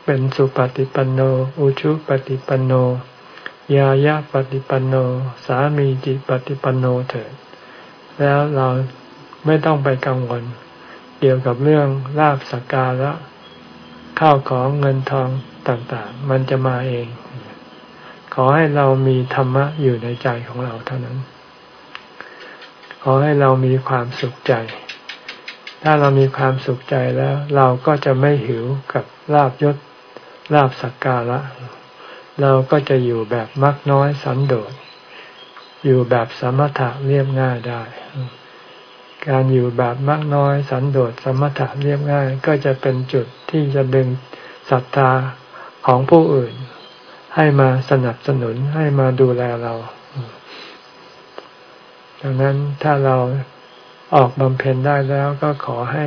เป็นสุปฏิปันโน อุชุปฏิปันโน ยายะปฏิปันโน สามีจิปฏิปันโนเถิด แล้วเราไม่ต้องไปกังวล เกี่ยวกับเรื่องลาบสักการะข้าวของเงินทอง ต่างๆ มันจะมาเอง ขอให้เรามีธรรมะอยู่ในใจของเราเท่านั้น ขอให้เรามีความสุขใจ ถ้าเรามีความสุขใจแล้ว เราก็จะไม่หิวกับลาบยศลาบสักการะ เราก็จะอยู่แบบมักน้อยสันโดษ อยู่แบบสมถะเรียบง่ายได้การอยู่แบบมักน้อยสันโดษสมถะเรียบง่าย ก็จะเป็นจุดที่จะดึงศรัทธา ของผู้อื่น ให้มาสนับสนุนให้มาดูแลเรา ดังนั้นถ้าเราออกบำเพ็ญได้แล้วก็ขอให้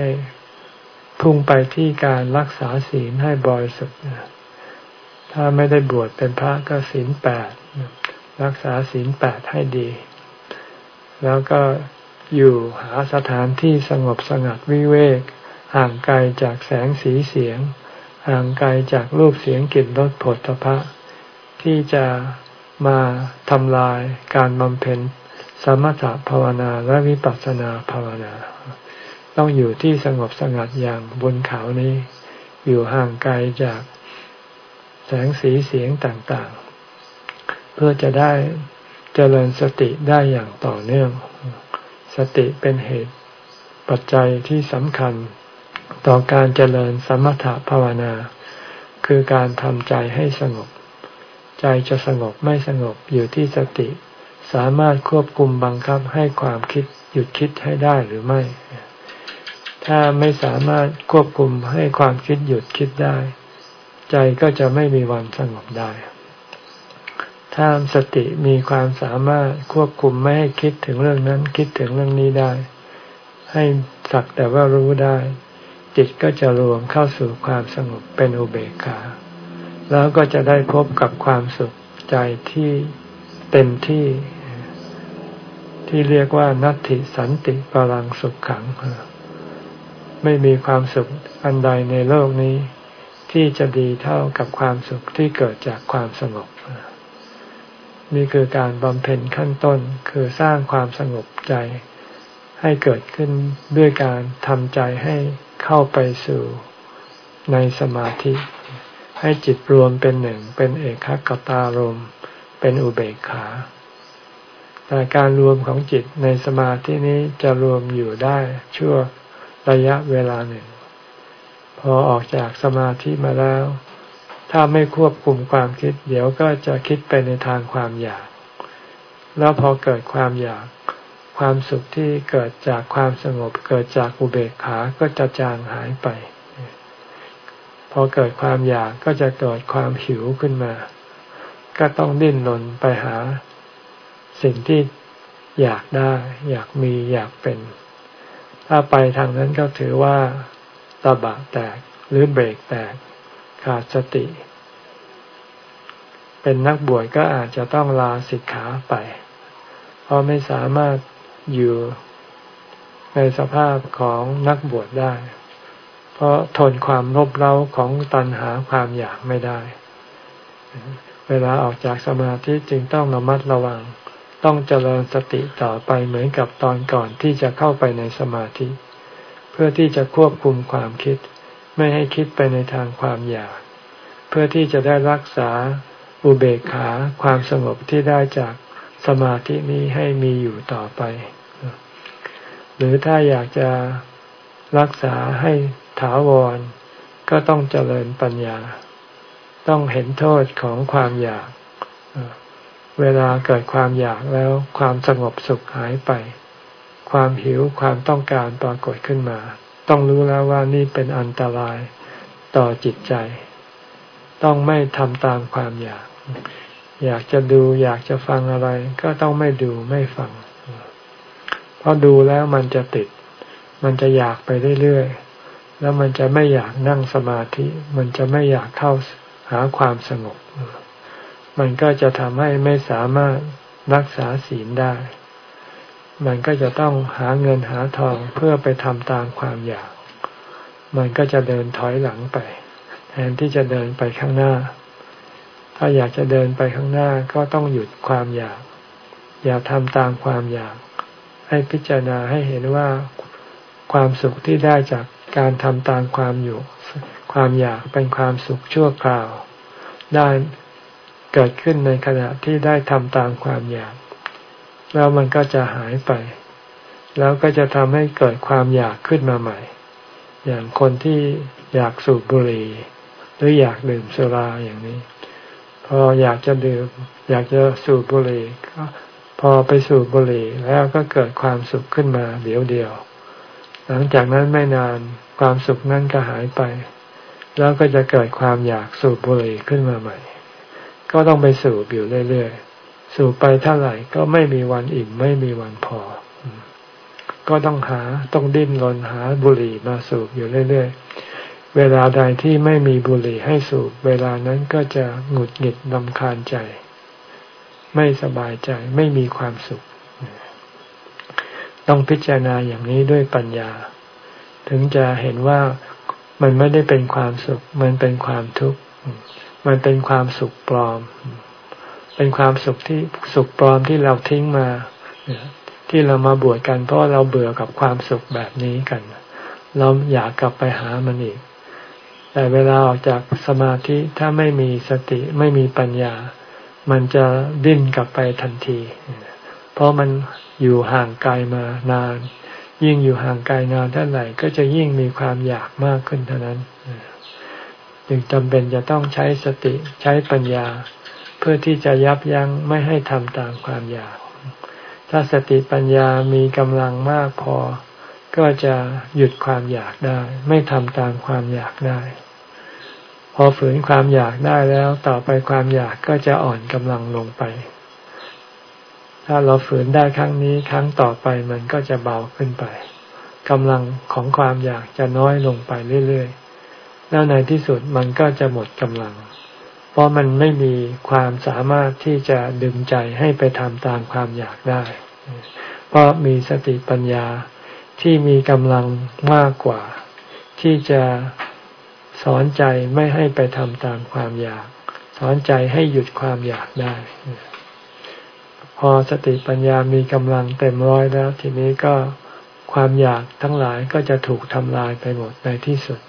พุ่งไปที่การรักษาศีลให้บริสุทธิ์ถ้าไม่ได้บวชเป็นพระก็ศีลแปดรักษาศีลแปดให้ดี แล้วก็อยู่หาสถานที่สงบสงัดวิเวก ห่างไกลจากแสงสีเสียง ห่างไกลจากรูปเสียงกลิ่นรสผลพระที่จะมาทำลายการบำเพ็ญสมถภาวนาและวิปัสสนาภาวนา ต้องอยู่ที่สงบสงัดอย่างบนเขานี้ อยู่ห่างไกลจากแสงสีเสียงต่างๆ เพื่อจะได้เจริญสติได้อย่างต่อเนื่อง สติเป็นเหตุปัจจัยที่สำคัญ ต่อการเจริญสมถภาวนา คือการทำใจให้สงบ ใจจะสงบไม่สงบอยู่ที่สติ สามารถควบคุมบังคับให้ความคิดหยุดคิดให้ได้หรือไม่ ถ้าไม่สามารถควบคุมให้ความคิดหยุดคิดได้ ใจก็จะไม่มีวันสงบได้ ถ้าสติมีความสามารถควบคุมไม่ให้คิดถึงเรื่องนั้นคิดถึงเรื่องนี้ได้ ให้สักแต่ว่ารู้ได้ จิตก็จะรวมเข้าสู่ความสงบเป็นอุเบกขา แล้วก็จะได้พบกับความสุขใจที่เต็มที่ ที่เรียกว่านัตติสันติปรังสุขขัง ไม่มีความสุขอันใดในโลกนี้ ที่จะดีเท่ากับความสุขที่เกิดจากความสงบนี่คือการบำเพ็ญขั้นต้นคือสร้างความสงบใจให้เกิดขึ้นด้วยการทำใจให้ เข้าไปสู่ในสมาธิ ให้จิตรวมเป็นหนึ่ง เป็นเอกคตารม เป็นอุเบกขา แต่การรวมของจิตในสมาธินี้จะรวมอยู่ได้ชั่วระยะเวลาหนึ่ง พอออกจากสมาธิมาแล้ว ถ้าไม่ควบคุมความคิด เดี๋ยวก็จะคิดไปในทางความอยาก แล้วพอเกิดความอยาก ความสุขที่เกิดจากความสงบเกิดจากอุเบกขาก็จะจางหายไป พอเกิดความอยากก็จะเกิดความหิวขึ้นมา ก็ต้องดิ้นรนไปหา สิ่งที่อยากได้ อยากมีอยากเป็น ถ้าไปทางนั้นก็ถือว่าตบะแตกหรือเบรกแตก ขาดสติ เป็นนักบวชก็อาจจะต้องลาสิกขาไป เพราะไม่สามารถ อยู่ในสภาพของนักบวชได้ เพราะทนความรบเร้าของตัณหาความอยากไม่ได้ เวลาออกจากสมาธิจึงต้องระมัดระวัง ต้องเจริญสติต่อไปเหมือนกับตอนก่อนที่จะเข้าไปในสมาธิ เพื่อที่จะควบคุมความคิด ไม่ให้คิดไปในทางความอยาก เพื่อที่จะได้รักษาอุเบกขาความสงบที่ได้จากสมาธินี้ให้มีอยู่ต่อไป หรือถ้าอยากจะรักษาให้ถาวร ก็ต้องเจริญปัญญา ต้องเห็นโทษของความอยาก เวลาเกิดความอยากแล้วความสงบสุขหายไป ความหิวความต้องการปรากฏขึ้นมา ต้องรู้แล้วว่านี่เป็นอันตรายต่อจิตใจ ต้องไม่ทำตามความอยาก อยากจะดูอยากจะฟังอะไร ก็ต้องไม่ดูไม่ฟัง ราะดูแล้วมันจะติด มันจะอยากไปเรื่อยๆ แล้วมันจะไม่อยากนั่งสมาธิ มันจะไม่อยากเข้าหาความสงบ มันก็จะทำให้ไม่สามารถรักษาศีลได้ มันก็จะต้องหาเงินหาทองเพื่อไปทำตามความอยาก มันก็จะเดินถอยหลังไป แทนที่จะเดินไปข้างหน้า ถ้าอยากจะเดินไปข้างหน้าก็ต้องหยุดความอยาก อย่าทำตามความอยาก ให้พิจารณาให้เห็นว่าความสุขที่ได้จากการทำตามความอยู่ ความอยากเป็นความสุขชั่วคราว ได้เกิดขึ้นในขณะที่ได้ทำตามความอยาก แล้วมันก็จะหายไป แล้วก็จะทำให้เกิดความอยากขึ้นมาใหม่ อย่างคนที่อยากสูบบุหรี่หรืออยากดื่มสุราอย่างนี้ พออยากจะดื่ม อยากจะสูบบุหรี่ก็ พอไปสูบบุหรี่แล้วก็เกิดความสุขขึ้นมาเดี๋ยวเดียว หลังจากนั้นไม่นานความสุขนั้นก็หายไป แล้วก็จะเกิดความอยากสูบบุหรี่ขึ้นมาใหม่ ก็ต้องไปสูบอยู่เรื่อยๆ สูบไปเท่าไหร่ก็ไม่มีวันอิ่มไม่มีวันพอ ก็ต้องหาต้องดิ้นรนหาบุหรี่มาสูบอยู่เรื่อยๆ เวลาใดที่ไม่มีบุหรี่ให้สูบ เวลานั้นก็จะหงุดหงิดนำคาญใจ ไม่สบายใจไม่มีความสุข ต้องพิจารณาอย่างนี้ด้วยปัญญา ถึงจะเห็นว่ามันไม่ได้เป็นความสุข มันเป็นความทุกข์ มันเป็นความสุขปลอม เป็นความสุขที่สุขปลอมที่เราทิ้งมา ที่เรามาบวชกัน เพราะเราเบื่อกับความสุขแบบนี้กัน เราอยากกลับไปหามันอีก แต่เวลาออกจากสมาธิถ้าไม่มีสติไม่มีปัญญา มันจะดิ้นกลับไปทันที เพราะมันอยู่ห่างไกลมานาน ยิ่งอยู่ห่างไกลนานเท่าไหร่ก็จะยิ่งมีความอยากมากขึ้นเท่านั้นจึงจำเป็นจะต้องใช้สติใช้ปัญญา เพื่อที่จะยับยั้งไม่ให้ทำตามความอยาก ถ้าสติปัญญามีกำลังมากพอ ก็จะหยุดความอยากได้ ไม่ทำตามความอยากได้ พอฝืนความอยากได้แล้ว ต่อไปความอยากก็จะอ่อนกำลังลงไป ถ้าเราฝืนได้ครั้งนี้ครั้งต่อไปมันก็จะเบาขึ้นไปกำลังของความอยากจะน้อยลงไปเรื่อยๆ แล้วในที่สุดมันก็จะหมดกำลัง เพราะมันไม่มีความสามารถที่จะดึงใจให้ไปทำตามความอยากได้ เพราะมีสติปัญญาที่มีกำลังมากกว่า ที่จะ สอนใจไม่ให้ไปทำตามความอยาก สอนใจให้หยุดความอยากได้ พอสติปัญญามีกำลังเต็มร้อยแล้ว ทีนี้ก็ความอยากทั้งหลายก็จะถูกทำลายไปหมดในที่สุด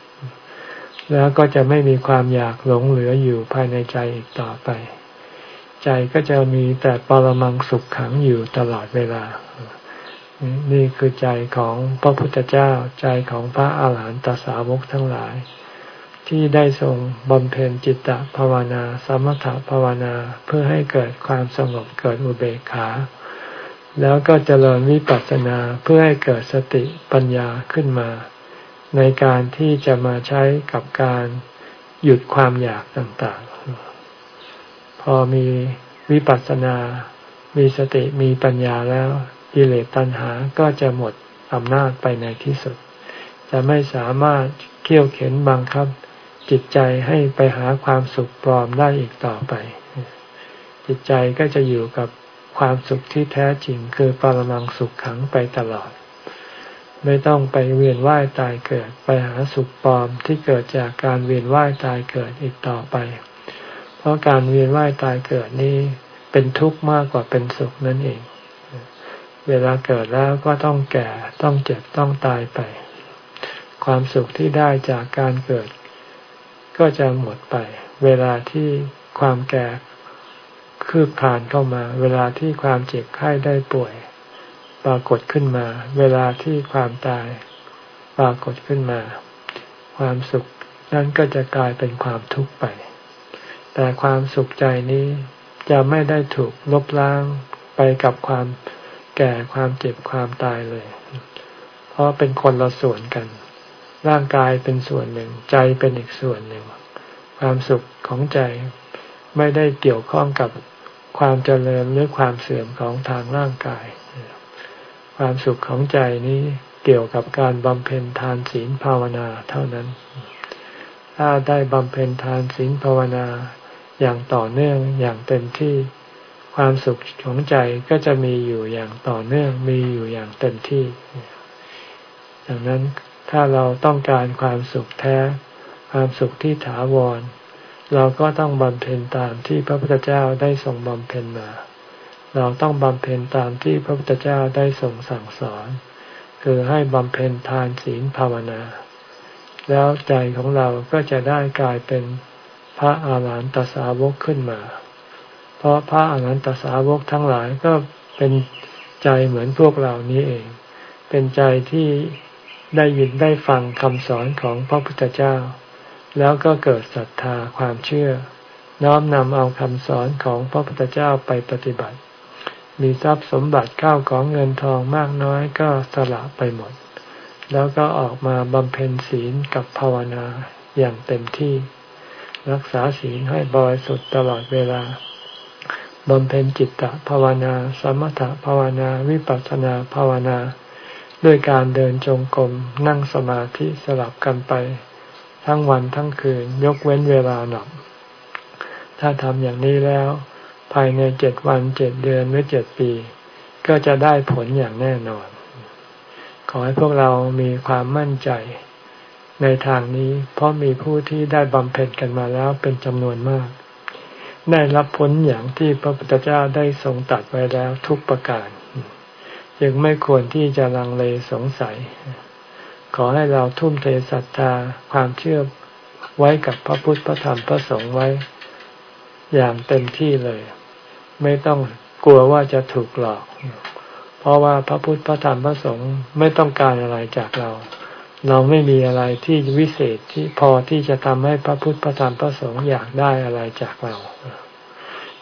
แล้วก็จะไม่มีความอยากหลงเหลืออยู่ภายในใจอีกต่อไป ใจก็จะมีแต่ปรมังสุขขังอยู่ตลอดเวลา นี่คือใจของพระพุทธเจ้าใจของพระอาหารหันตสาวกทั้งหลาย ที่ได้ทรงบำเพ็ญจิตตภาวนา สมถภาวนาเพื่อให้เกิดความสงบเกิดอุเบกขา แล้วก็เจริญวิปัสสนาเพื่อให้เกิดสติปัญญาขึ้นมา ในการที่จะมาใช้กับการหยุดความอยากต่างๆ พอมีวิปัสสนา มีสติมีปัญญาแล้วกิเลสตัณหาก็จะหมดอำนาจไปในที่สุด จะไม่สามารถเขี่ยวเข็นบังคับ จิตใจให้ไปหาความสุขปลอมได้อีกต่อไป จิตใจก็จะอยู่กับความสุขที่แท้จริงคือปรมังสุขขังไปตลอด ไม่ต้องไปเวียนว่ายตายเกิด ไปหาสุขปลอมที่เกิดจากการเวียนว่ายตายเกิดอีกต่อไป เพราะการเวียนว่ายตายเกิดนี้เป็นทุกข์มากกว่าเป็นสุขนั่นเอง เวลาเกิดแล้วก็ต้องแก่ต้องเจ็บต้องตายไป ความสุขที่ได้จากการเกิด ก็จะหมดไป เวลาที่ความแก่คืบคลานเข้ามา เวลาที่ความเจ็บไข้ได้ป่วย ปรากฏขึ้นมา เวลาที่ความตายปรากฏขึ้นมา ความสุขนั้นก็จะกลายเป็นความทุกข์ไป แต่ความสุขใจนี้จะไม่ได้ถูกลบล้างไปกับความแก่ความเจ็บความตายเลย เพราะเป็นคนละส่วนกัน ร่างกายเป็นส่วนหนึ่ง ใจเป็นอีกส่วนหนึ่ง ความสุขของใจไม่ได้เกี่ยวข้องกับความเจริญหรือความเสื่อมของทางร่างกาย ความสุขของใจนี้เกี่ยวกับการบำเพ็ญทานศีลภาวนาเท่านั้น ถ้าได้บำเพ็ญทานศีลภาวนาอย่างต่อเนื่องอย่างเต็มที่ ความสุขของใจก็จะมีอยู่อย่างต่อเนื่องมีอยู่อย่างเต็มที่ ดังนั้น ถ้าเราต้องการความสุขแท้ ความสุขที่ถาวร เราก็ต้องบำเพ็ญตามที่พระพุทธเจ้าได้ทรงบำเพ็ญมา เราต้องบำเพ็ญตามที่พระพุทธเจ้าได้ทรงสั่งสอน คือให้บำเพ็ญทานศีลภาวนา แล้วใจของเราก็จะได้กลายเป็นพระอาหารหันตสาวกขึ้นมา เพราะพระอาหารหันตสาวกทั้งหลายก็เป็นใจเหมือนพวกเรานี้เอง เป็นใจที่ ได้ยินได้ฟังคำสอนของพระพุทธเจ้า แล้วก็เกิดศรัทธาความเชื่อ น้อมนำเอาคำสอนของพระพุทธเจ้าไปปฏิบัติ มีทรัพย์สมบัติข้าวของเงินทองมากน้อยก็สละไปหมด แล้วก็ออกมาบำเพ็ญศีลกับภาวนาอย่างเต็มที่ รักษาศีลให้บริสุทธิ์ตลอดเวลาบำเพ็ญจิตตภาวนา สมถภาวนา วิปัสสนาภาวนา ด้วยการเดินจงกรมนั่งสมาธิสลับกันไป ทั้งวันทั้งคืนยกเว้นเวลาหนับถ้าทำอย่างนี้แล้ว ภายในเจ็ดวันเจ็ดเดือนหรือเจ็ดปี ก็จะได้ผลอย่างแน่นอน ขอให้พวกเรามีความมั่นใจในทางนี้ เพราะมีผู้ที่ได้บำเพ็ญกันมาแล้วเป็นจำนวนมาก ได้รับผลอย่างที่พระพุทธเจ้าได้ทรงตัดไว้แล้วทุกประการ จึงไม่ควรที่จะลังเลสงสัย ขอให้เราทุ่มเทศรัทธาความเชื่อไว้กับพระพุทธพระธรรมพระสงฆ์ไว้ อย่างเต็มที่เลย ไม่ต้องกลัวว่าจะถูกหลอก เพราะว่าพระพุทธพระธรรมพระสงฆ์ไม่ต้องการอะไรจากเรา เราไม่มีอะไรที่วิเศษที่พอที่จะทำให้พระพุทธพระธรรมพระสงฆ์อยากได้อะไรจากเรา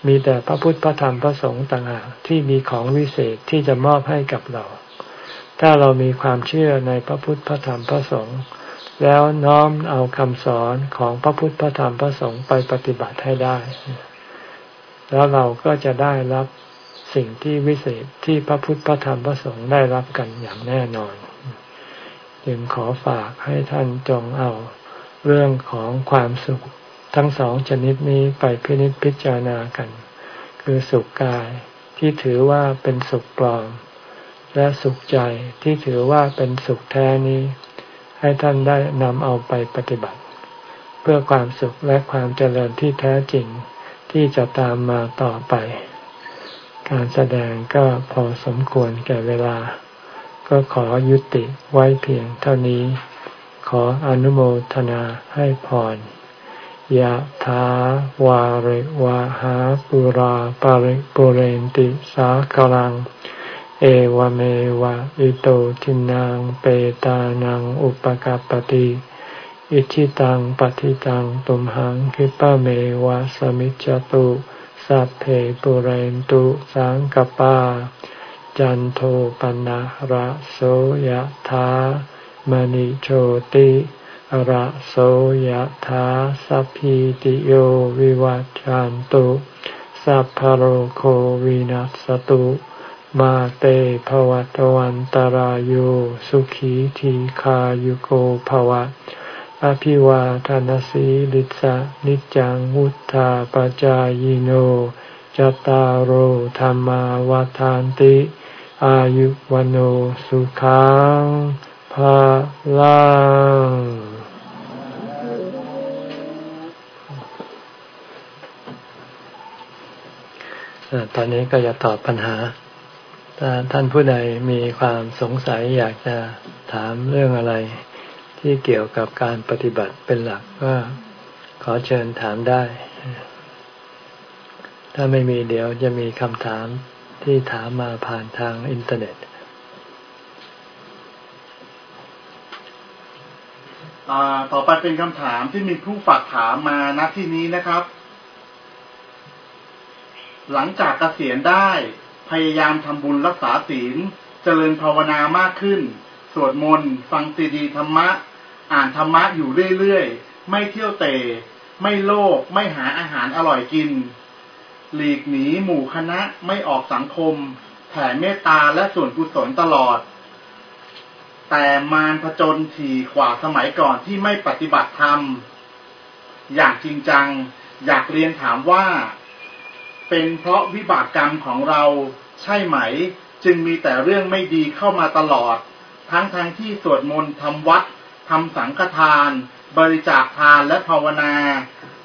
มีแต่พระพุทธพระธรรมพระสงฆ์ต่างหากที่มีของวิเศษที่จะมอบให้กับเรา ถ้าเรามีความเชื่อในพระพุทธพระธรรมพระสงฆ์แล้วน้อมเอาคำสอนของพระพุทธพระธรรมพระสงฆ์ไปปฏิบัติให้ได้ แล้วเราก็จะได้รับสิ่งที่วิเศษที่พระพุทธพระธรรมพระสงฆ์ได้รับกันอย่างแน่นอน จึงขอฝากให้ท่านจงเอาเรื่องของความสุข ทั้งสองชนิดนี้ไปพินิจพิจารณากัน คือสุขกายที่ถือว่าเป็นสุขปลอม และสุขใจที่ถือว่าเป็นสุขแท้นี้ ให้ท่านได้นำเอาไปปฏิบัติ เพื่อความสุขและความเจริญที่แท้จริงที่จะตามมาต่อไป การแสดงก็พอสมควรแก่เวลา ก็ขอยุติไว้เพียงเท่านี้ ขออนุโมทนาให้พร ยะถาวาริวาหาปุราปาริปุเรนติสากลัง เอวเมวะอิโตทินังเปตานังอุปกัปติอิชิตังปฏิตังตุมหังคิปะเมวะสมิจจตุสัพเพปุเรนตุสังกปา จันโทปนะระโสยธามณิโชติ ระโสยธาสัพพิติโยวิวัจจันตุสัพพโรโควินัสตุมาเตภวัตวันตารโยสุขีทีขายุโกภวะ อภิวาทานสีลิสะนิจังวุธาปจายโนจตารโหธรรมาวาทานติ อายุวโนสุขังภาลัง ตอนนี้ก็จะตอบปัญหา ถ้าท่านผู้ใดมีความสงสัยอยากจะถามเรื่องอะไร ที่เกี่ยวกับการปฏิบัติเป็นหลักก็ขอเชิญถามได้ ถ้าไม่มีเดี๋ยวจะมีคำถามที่ถามมาผ่านทางอินเทอร์เน็ตต่อไปเป็นคำถามที่มีผู้ฝากถามมาณที่นี้นะครับ หลังจากเกษียณได้ พยายามทำบุญรักษาศีล เจริญภาวนามากขึ้น สวดมนต์ ฟังซีดีธรรมะ อ่านธรรมะอยู่เรื่อยๆ ไม่เที่ยวเตะไม่โลภไม่หาอาหารอร่อยกิน หลีกหนีหมู่คณะไม่ออกสังคม แผ่เมตตาและส่วนกุศลตลอด แต่มารผจญถี่กว่าสมัยก่อนที่ไม่ปฏิบัติธรรม อย่างจริงจัง อยากเรียนถามว่า เป็นเพราะวิบากกรรมของเราใช่ไหม จึงมีแต่เรื่องไม่ดีเข้ามาตลอด ทั้งทางที่สวดมนต์ทำวัดทำสังฆทาน บริจาคทานและภาวนา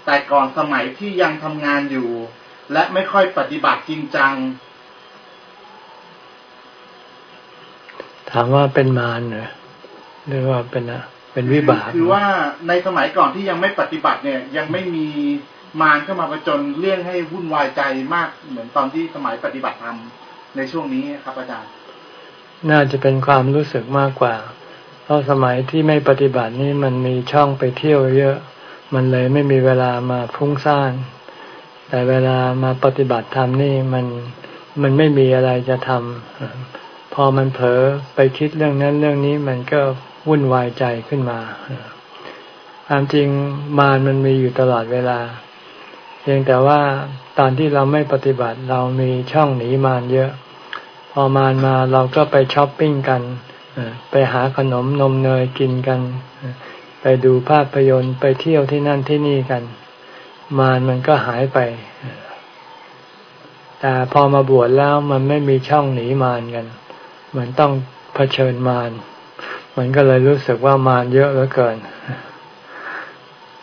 แต่ก่อนสมัยที่ยังทำงานอยู่ และไม่ค่อยปฏิบัติจริงจัง ถามว่าเป็นมารเหรอหรือว่าเป็นอะเป็นวิบาก คือว่าในสมัยก่อนที่ยังไม่ปฏิบัติเนี่ยยังไม่มี มารเข้ามาประจนเรื่องให้วุ่นวายใจมากเหมือนตอนที่สมัยปฏิบัติธรรมในช่วงนี้ครับอาจารย์ น่าจะเป็นความรู้สึกมากกว่า เพราะสมัยที่ไม่ปฏิบัตินี่มันมีช่องไปเที่ยวเยอะ มันเลยไม่มีเวลามาพุ่งสร้าง แต่เวลามาปฏิบัติธรรมนี่มันมันไม่มีอะไรจะทำพอมันเผลอไปคิดเรื่องนั้นเรื่องนี้มันก็วุ่นวายใจขึ้นมาความจริงมารมันมีอยู่ตลอดเวลา พียงแต่ว่าตอนที่เราไม่ปฏิบัติเรามีช่องหนีมารเยอะ พอมารมาเราก็ไปช้อปปิ้งกันไปหาขนมนมเนยกินกัน ไปดูภาพยนตร์ไปเที่ยวที่นั่นที่นี่กัน มารมันก็หายไป แต่พอมาบวชแล้วมันไม่มีช่องหนีมารกัน เหมือนต้องเผชิญมารมันก็เลยรู้สึกว่ามารเยอะเหลือเกิน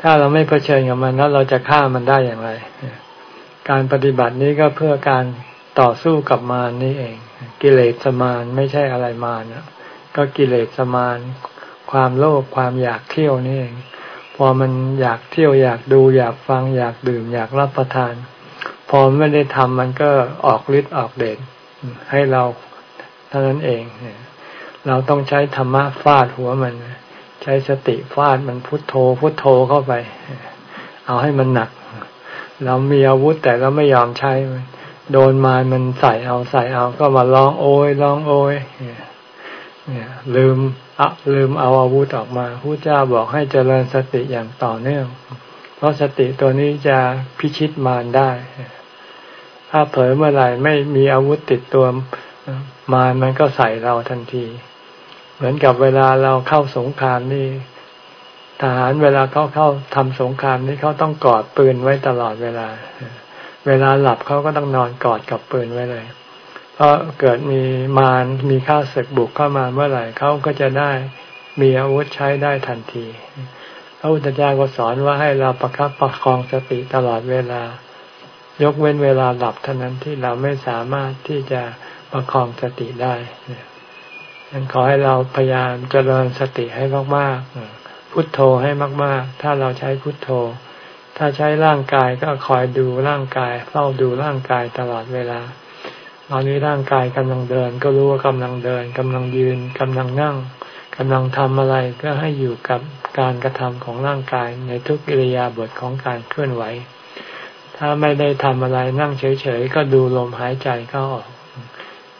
ถ้าเราไม่เผชิญกับมันแล้วเราจะฆ่ามันได้อย่างไร การปฏิบัตินี้ก็เพื่อการต่อสู้กับมารนี่เอง กิเลสมารไม่ใช่อะไรมารนะก็กิเลสมารความโลภความอยากเที่ยวนี่เองพอมันอยากเที่ยวอยากดูอยากฟังอยากดื่มอยากรับประทาน พอไม่ได้ทำมันก็ออกฤทธิ์ออกเดชให้เราเท่านั้นเอง เราต้องใช้ธรรมะฟาดหัวมัน ช้สติฟาดมันพุทโธ พุทโธเข้าไป เอาให้มันหนัก เรามีอาวุธแต่เราไม่ยอมใช้โดนมามันใส่เอาใส่เอาก็มาร้องโอยร้องโอยเนี่ยลืมอะลืมเอาอาวุธออกมาผู้เจ้าบอกให้เจริญสติอย่างต่อเนื่อง เพราะสติตัวนี้จะพิชิตมารได้ ถ้าเผยเมื่อไหร่ไม่มีอาวุธติดตัวมามันก็ใส่เราทันที เหมือนกับเวลาเราเข้าสงครามนี่ทหารเวลาเขาเข้าทำสงครามนี่เขาต้องกอดปืนไว้ตลอดเวลา เวลาหลับเขาก็ต้องนอนกอดกับปืนไว้เลย เพราะเกิดมีมารมีข้าศึกบุกเข้ามาเมื่อไหร่เขาก็จะได้มีอาวุธใช้ได้ทันที พระพุทธเจ้าก็สอนว่าให้เราประคับประคองสติตลอดเวลา ยกเว้นเวลาหลับเท่านั้นที่เราไม่สามารถที่จะประคองสติได้ ฉันขอให้เราพยายามเจริญสติให้มากๆ พุทโธให้มาก ๆ ถ้าเราใช้พุทโธ ถ้าใช้ร่างกายก็คอยดูร่างกายเฝ้าดูร่างกายตลอดเวลาตอนนี้ร่างกายกำลังเดิน ก็รู้ว่ากำลังเดินกำลังยืนกำลังนั่งกำลังทำอะไรก็ให้อยู่กับการกระทำของร่างกายในทุกอิริยาบถของการเคลื่อนไหว ถ้าไม่ได้ทำอะไรนั่งเฉยๆ ก็ดูลมหายใจเข้าออก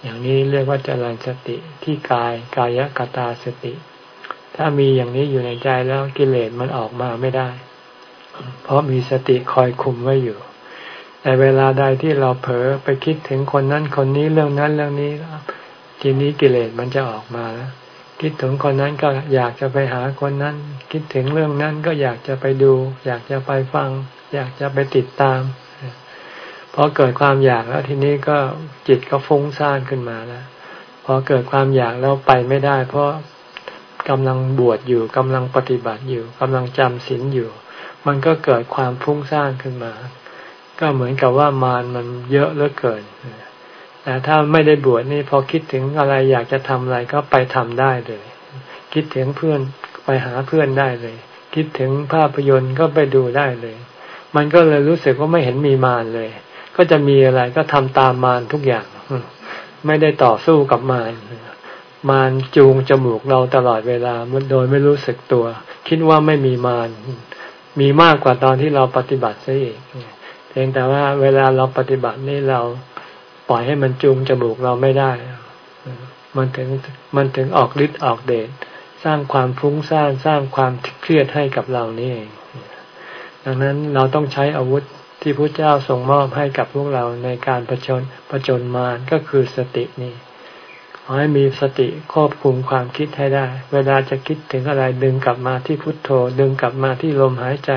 อย่างนี้เรียกว่าเจริญสติที่กายกายกตาสติ ถ้ามีอย่างนี้อยู่ในใจแล้วกิเลสมันออกมาไม่ได้ เพราะมีสติคอยคุมไว้อยู่ แต่เวลาใดที่เราเผลอไปคิดถึงคนนั้นคนนี้เรื่องนั้นเรื่องนี้ทีนี้กิเลสมันจะออกมาแล้วคิดถึงคนนั้นก็อยากจะไปหาคนนั้น คิดถึงเรื่องนั้นก็อยากจะไปดู อยากจะไปฟัง อยากจะไปติดตาม พอเกิดความอยากแล้วทีนี้ก็จิตก็ฟุ้งซ่านขึ้นมาแล้วพอเกิดความอยากแล้วไปไม่ได้ เพราะกำลังบวชอยู่กำลังปฏิบัติอยู่กำลังจำศีลอยู่ มันก็เกิดความฟุ้งซ่านขึ้นมา ก็เหมือนกับว่ามารมันเยอะเหลือเกินแต่ถ้าไม่ได้บวชนี่พอคิดถึงอะไรอยากจะทำอะไรก็ไปทำได้เลย คิดถึงเพื่อนไปหาเพื่อนได้เลย คิดถึงภาพยนตร์ก็ไปดูได้เลย มันก็เลยรู้สึกว่าไม่เห็นมีมารเลย ก็จะมีอะไรก็ทำตามมารทุกอย่าง ไม่ได้ต่อสู้กับมารมารจูงจมูกเราตลอดเวลาโดยไม่รู้สึกตัว คิดว่าไม่มีมารมีมากกว่าตอนที่เราปฏิบัติซะอีกเพียงแต่ว่าเวลาเราปฏิบัตินี่เราปล่อยให้มันจูงจมูกเราไม่ได้ มันถึงมันถึงออกฤทธิ์ออกเดชสร้างความฟุ้งซ่านสร้างความเครียดให้กับเรานี่เองดังนั้นเราต้องใช้อาวุธ ที่พระเจ้าทรงมอบให้กับพวกเราในการประชนประจนมารก็คือสตินี่ขอให้มีสติควบคุมความคิดให้ได้ เวลาจะคิดถึงอะไรดึงกลับมาที่พุทโธ ดึงกลับมาที่ลมหายใจ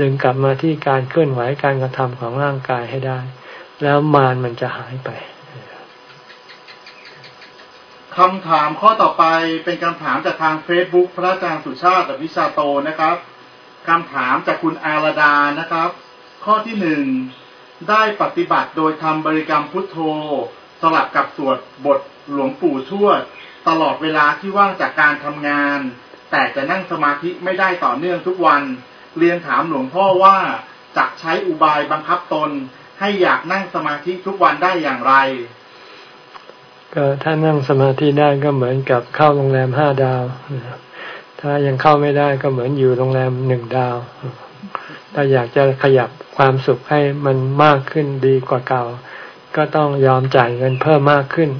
ดึงกลับมาที่การเคลื่อนไหวการกระทำของร่างกายให้ได้ แล้วมารมันจะหายไปคำถามข้อต่อไปเป็นคำถามจากทางเฟซบุ๊กพระอาจารย์สุชาติวิชาโตนะครับคำถามจากคุณอาราดานะครับ ข้อที่หนึ่งได้ปฏิบัติโดยทำบริกรรมพุทโธ สลับกับสวดบทหลวงปู่ทวด ตลอดเวลาที่ว่างจากการทำงาน แต่จะนั่งสมาธิไม่ได้ต่อเนื่องทุกวัน เรียนถามหลวงพ่อว่าจะใช้อุบายบังคับตน ให้อยากนั่งสมาธิทุกวันได้อย่างไรก็ถ้านั่งสมาธิได้ก็เหมือนกับเข้าโรงแรมห้าดาว ถ้ายังเข้าไม่ได้ก็เหมือนอยู่โรงแรมหนึ่งดาว ถ้าอยากจะขยับความสุขให้มันมากขึ้นดีกว่าเก่า ก็ต้องยอมจ่ายเงินเพิ่มมากขึ้น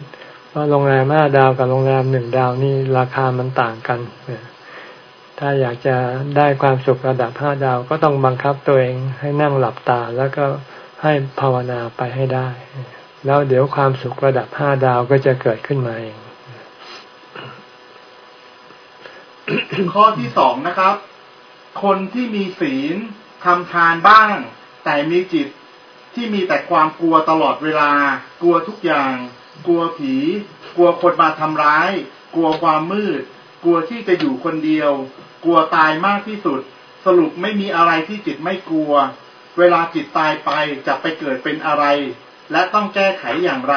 เพราะโรงแรมห้าดาวกับโรงแรมหนึ่งดาวนี่ราคามันต่างกัน ถ้าอยากจะได้ความสุขระดับห้าดาวก็ต้องบังคับตัวเองให้นั่งหลับตาแล้วก็ให้ภาวนาไปให้ได้ แล้วเดี๋ยวความสุขระดับห้าดาวก็จะเกิดขึ้นมาเอง ข้อที่สองนะครับ คนที่มีศีล ทำทานบ้าง แต่มีจิตที่มีแต่ความกลัวตลอดเวลา กลัวทุกอย่าง กลัวผี กลัวคนมาทำร้าย กลัวความมืด กลัวที่จะอยู่คนเดียว กลัวตายมากที่สุด สรุปไม่มีอะไรที่จิตไม่กลัว เวลาจิตตายไปจะไปเกิดเป็นอะไร และต้องแก้ไขอย่างไร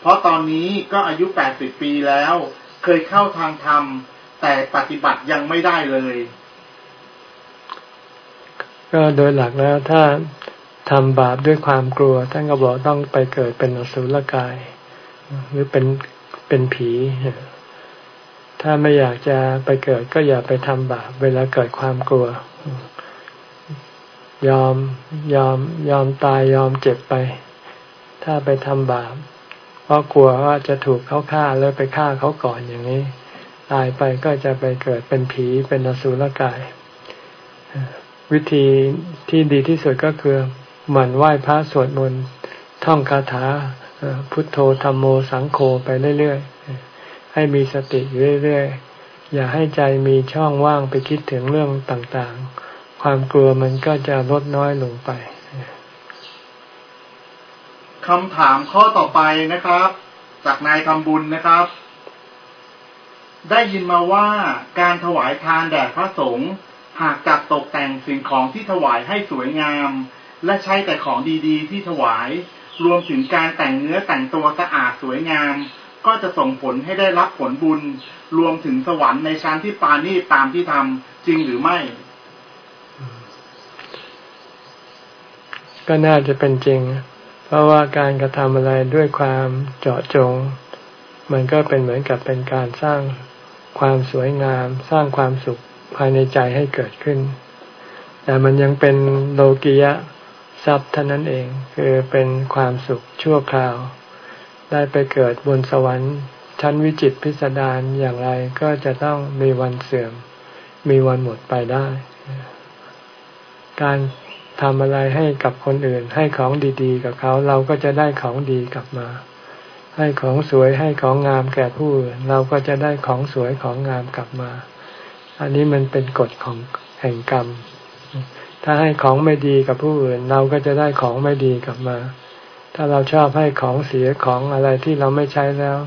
เพราะตอนนี้ก็อายุ 80 ปีแล้ว เคยเข้าทางธรรม แต่ปฏิบัติยังไม่ได้เลย ก็โดยหลักแล้วถ้าทำบาปด้วยความกลัวท่านก็บอกต้องไปเกิดเป็นอสุรกาย หรือเป็นเป็นผี ถ้าไม่อยากจะไปเกิดก็อย่าไปทำบาปเวลาเกิดความกลัว ยอมยอมยอมตายยอมเจ็บไป ถ้าไปทำบาปเพราะกลัวว่าจะถูกเขาฆ่าแล้วไปฆ่าเขาก่อนอย่างนี้ ตายไปก็จะไปเกิดเป็นผีเป็นอสุรกาย วิธีที่ดีที่สุดก็คือหมั่นไหว้พระสวดมนต์ท่องคาถาพุทโธธรรมโมสังโฆไปเรื่อยๆ ให้มีสติอยู่เรื่อยๆ อย่าให้ใจมีช่องว่างไปคิดถึงเรื่องต่างๆ ความกลัวมันก็จะลดน้อยลงไปคำถามข้อต่อไปนะครับ จากนายทำบุญนะครับ ได้ยินมาว่าการถวายทานแด่พระสงฆ์ หากจัดตกแต่งสิ่งของที่ถวายให้สวยงาม และใช้แต่ของดีๆ ที่ถวาย รวมถึงการแต่งเนื้อแต่งตัวสะอาดสวยงาม ก็จะส่งผลให้ได้รับผลบุญ รวมถึงสวรรค์ในชั้นที่ปานีตามที่ทำจริงหรือไม่ ก็น่าจะเป็นจริง เพราะว่าการกระทำอะไรด้วยความเจาะจง มันก็เป็นเหมือนกับเป็นการสร้างความสวยงาม สร้างความสุข ภายในใจให้เกิดขึ้น แต่มันยังเป็นโลกิยะทรัพย์เท่านั้นเอง คือเป็นความสุขชั่วคราว ได้ไปเกิดบนสวรรค์ ชั้นวิจิตพิสดารอย่างไรก็จะต้องมีวันเสื่อม มีวันหมดไปได้ การทำอะไรให้กับคนอื่น ให้ของดีๆ กับเขาเราก็จะได้ของดีกลับมา ให้ของสวยให้ของงามแก่ผู้อื่นเราก็จะได้ของสวยของงามกลับมา อันนี้มันเป็นกฎของแห่งกรรม ถ้าให้ของไม่ดีกับผู้อื่น เราก็จะได้ของไม่ดีกลับมา ถ้าเราชอบให้ของเสียของอะไรที่เราไม่ใช้แล้ว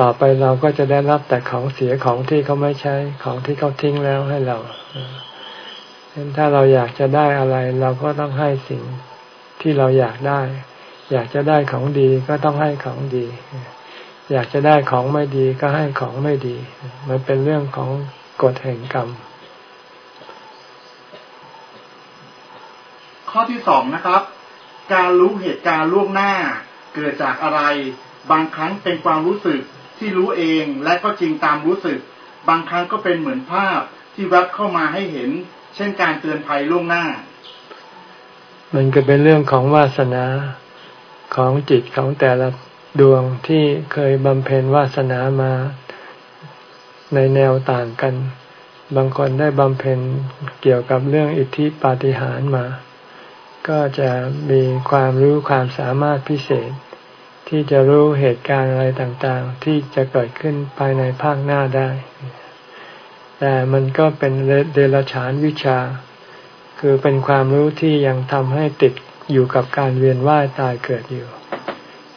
ต่อไปเราก็จะได้รับแต่ของเสียของที่เขาไม่ใช้ของที่เขาทิ้งแล้วให้เราถ้าเราอยากจะได้อะไร เราก็ต้องให้สิ่งที่เราอยากได้ อยากจะได้ของดีก็ต้องให้ของดี อยากจะได้ของไม่ดีก็ให้ของไม่ดี มันเป็นเรื่องของ กฎแห่งกรรม ข้อที่สองนะครับ การรู้เหตุการณ์ล่วงหน้า เกิดจากอะไร บางครั้งเป็นความรู้สึกที่ที่รู้เองและก็จริงตามรู้สึก บางครั้งก็เป็นเหมือนภาพที่แวบเข้ามาให้เห็น เช่นการเตือนภัยล่วงหน้า มันก็เป็นเรื่องของวาสนาของจิตของแต่ละดวงที่เคยบำเพ็ญวาสนามา ในแนวต่างกัน บางคนได้บำเพ็ญเกี่ยวกับเรื่องอิทธิปาฏิหาริย์มา ก็จะมีความรู้ความสามารถพิเศษ ที่จะรู้เหตุการณ์อะไรต่างๆ ที่จะเกิดขึ้นภายในภาคหน้าได้ แต่มันก็เป็นเดรัจฉานวิชา คือเป็นความรู้ที่ยังทำให้ติดอยู่กับการเวียนว่ายตายเกิดอยู่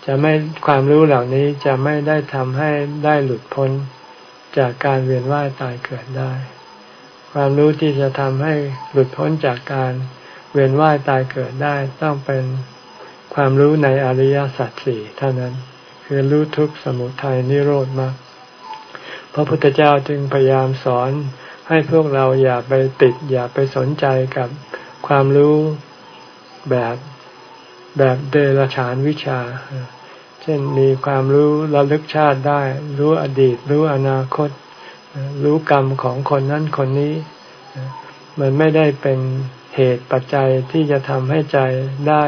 จะไม่ความรู้เหล่านี้จะไม่ได้ทำให้ได้หลุดพ้น จากการเวียนว่ายตายเกิดได้ ความรู้ที่จะทำให้หลุดพ้นจากการเวียนว่ายตายเกิดได้ต้องเป็นความรู้ในอริยสัจสี่เท่านั้นคือรู้ทุกข์สมุทัยนิโรธมากพระพุทธเจ้าจึงพยายามสอนให้พวกเราอย่าไปติด อย่าไปสนใจกับความรู้แบบแบบเดรัจฉานวิชา ช่นมีความรู้ระลึกชาติได้ รู้อดีต รู้อนาคต รู้กรรมของคนนั้นคนนี้ มันไม่ได้เป็นเหตุปัจจัยที่จะทำให้ใจได้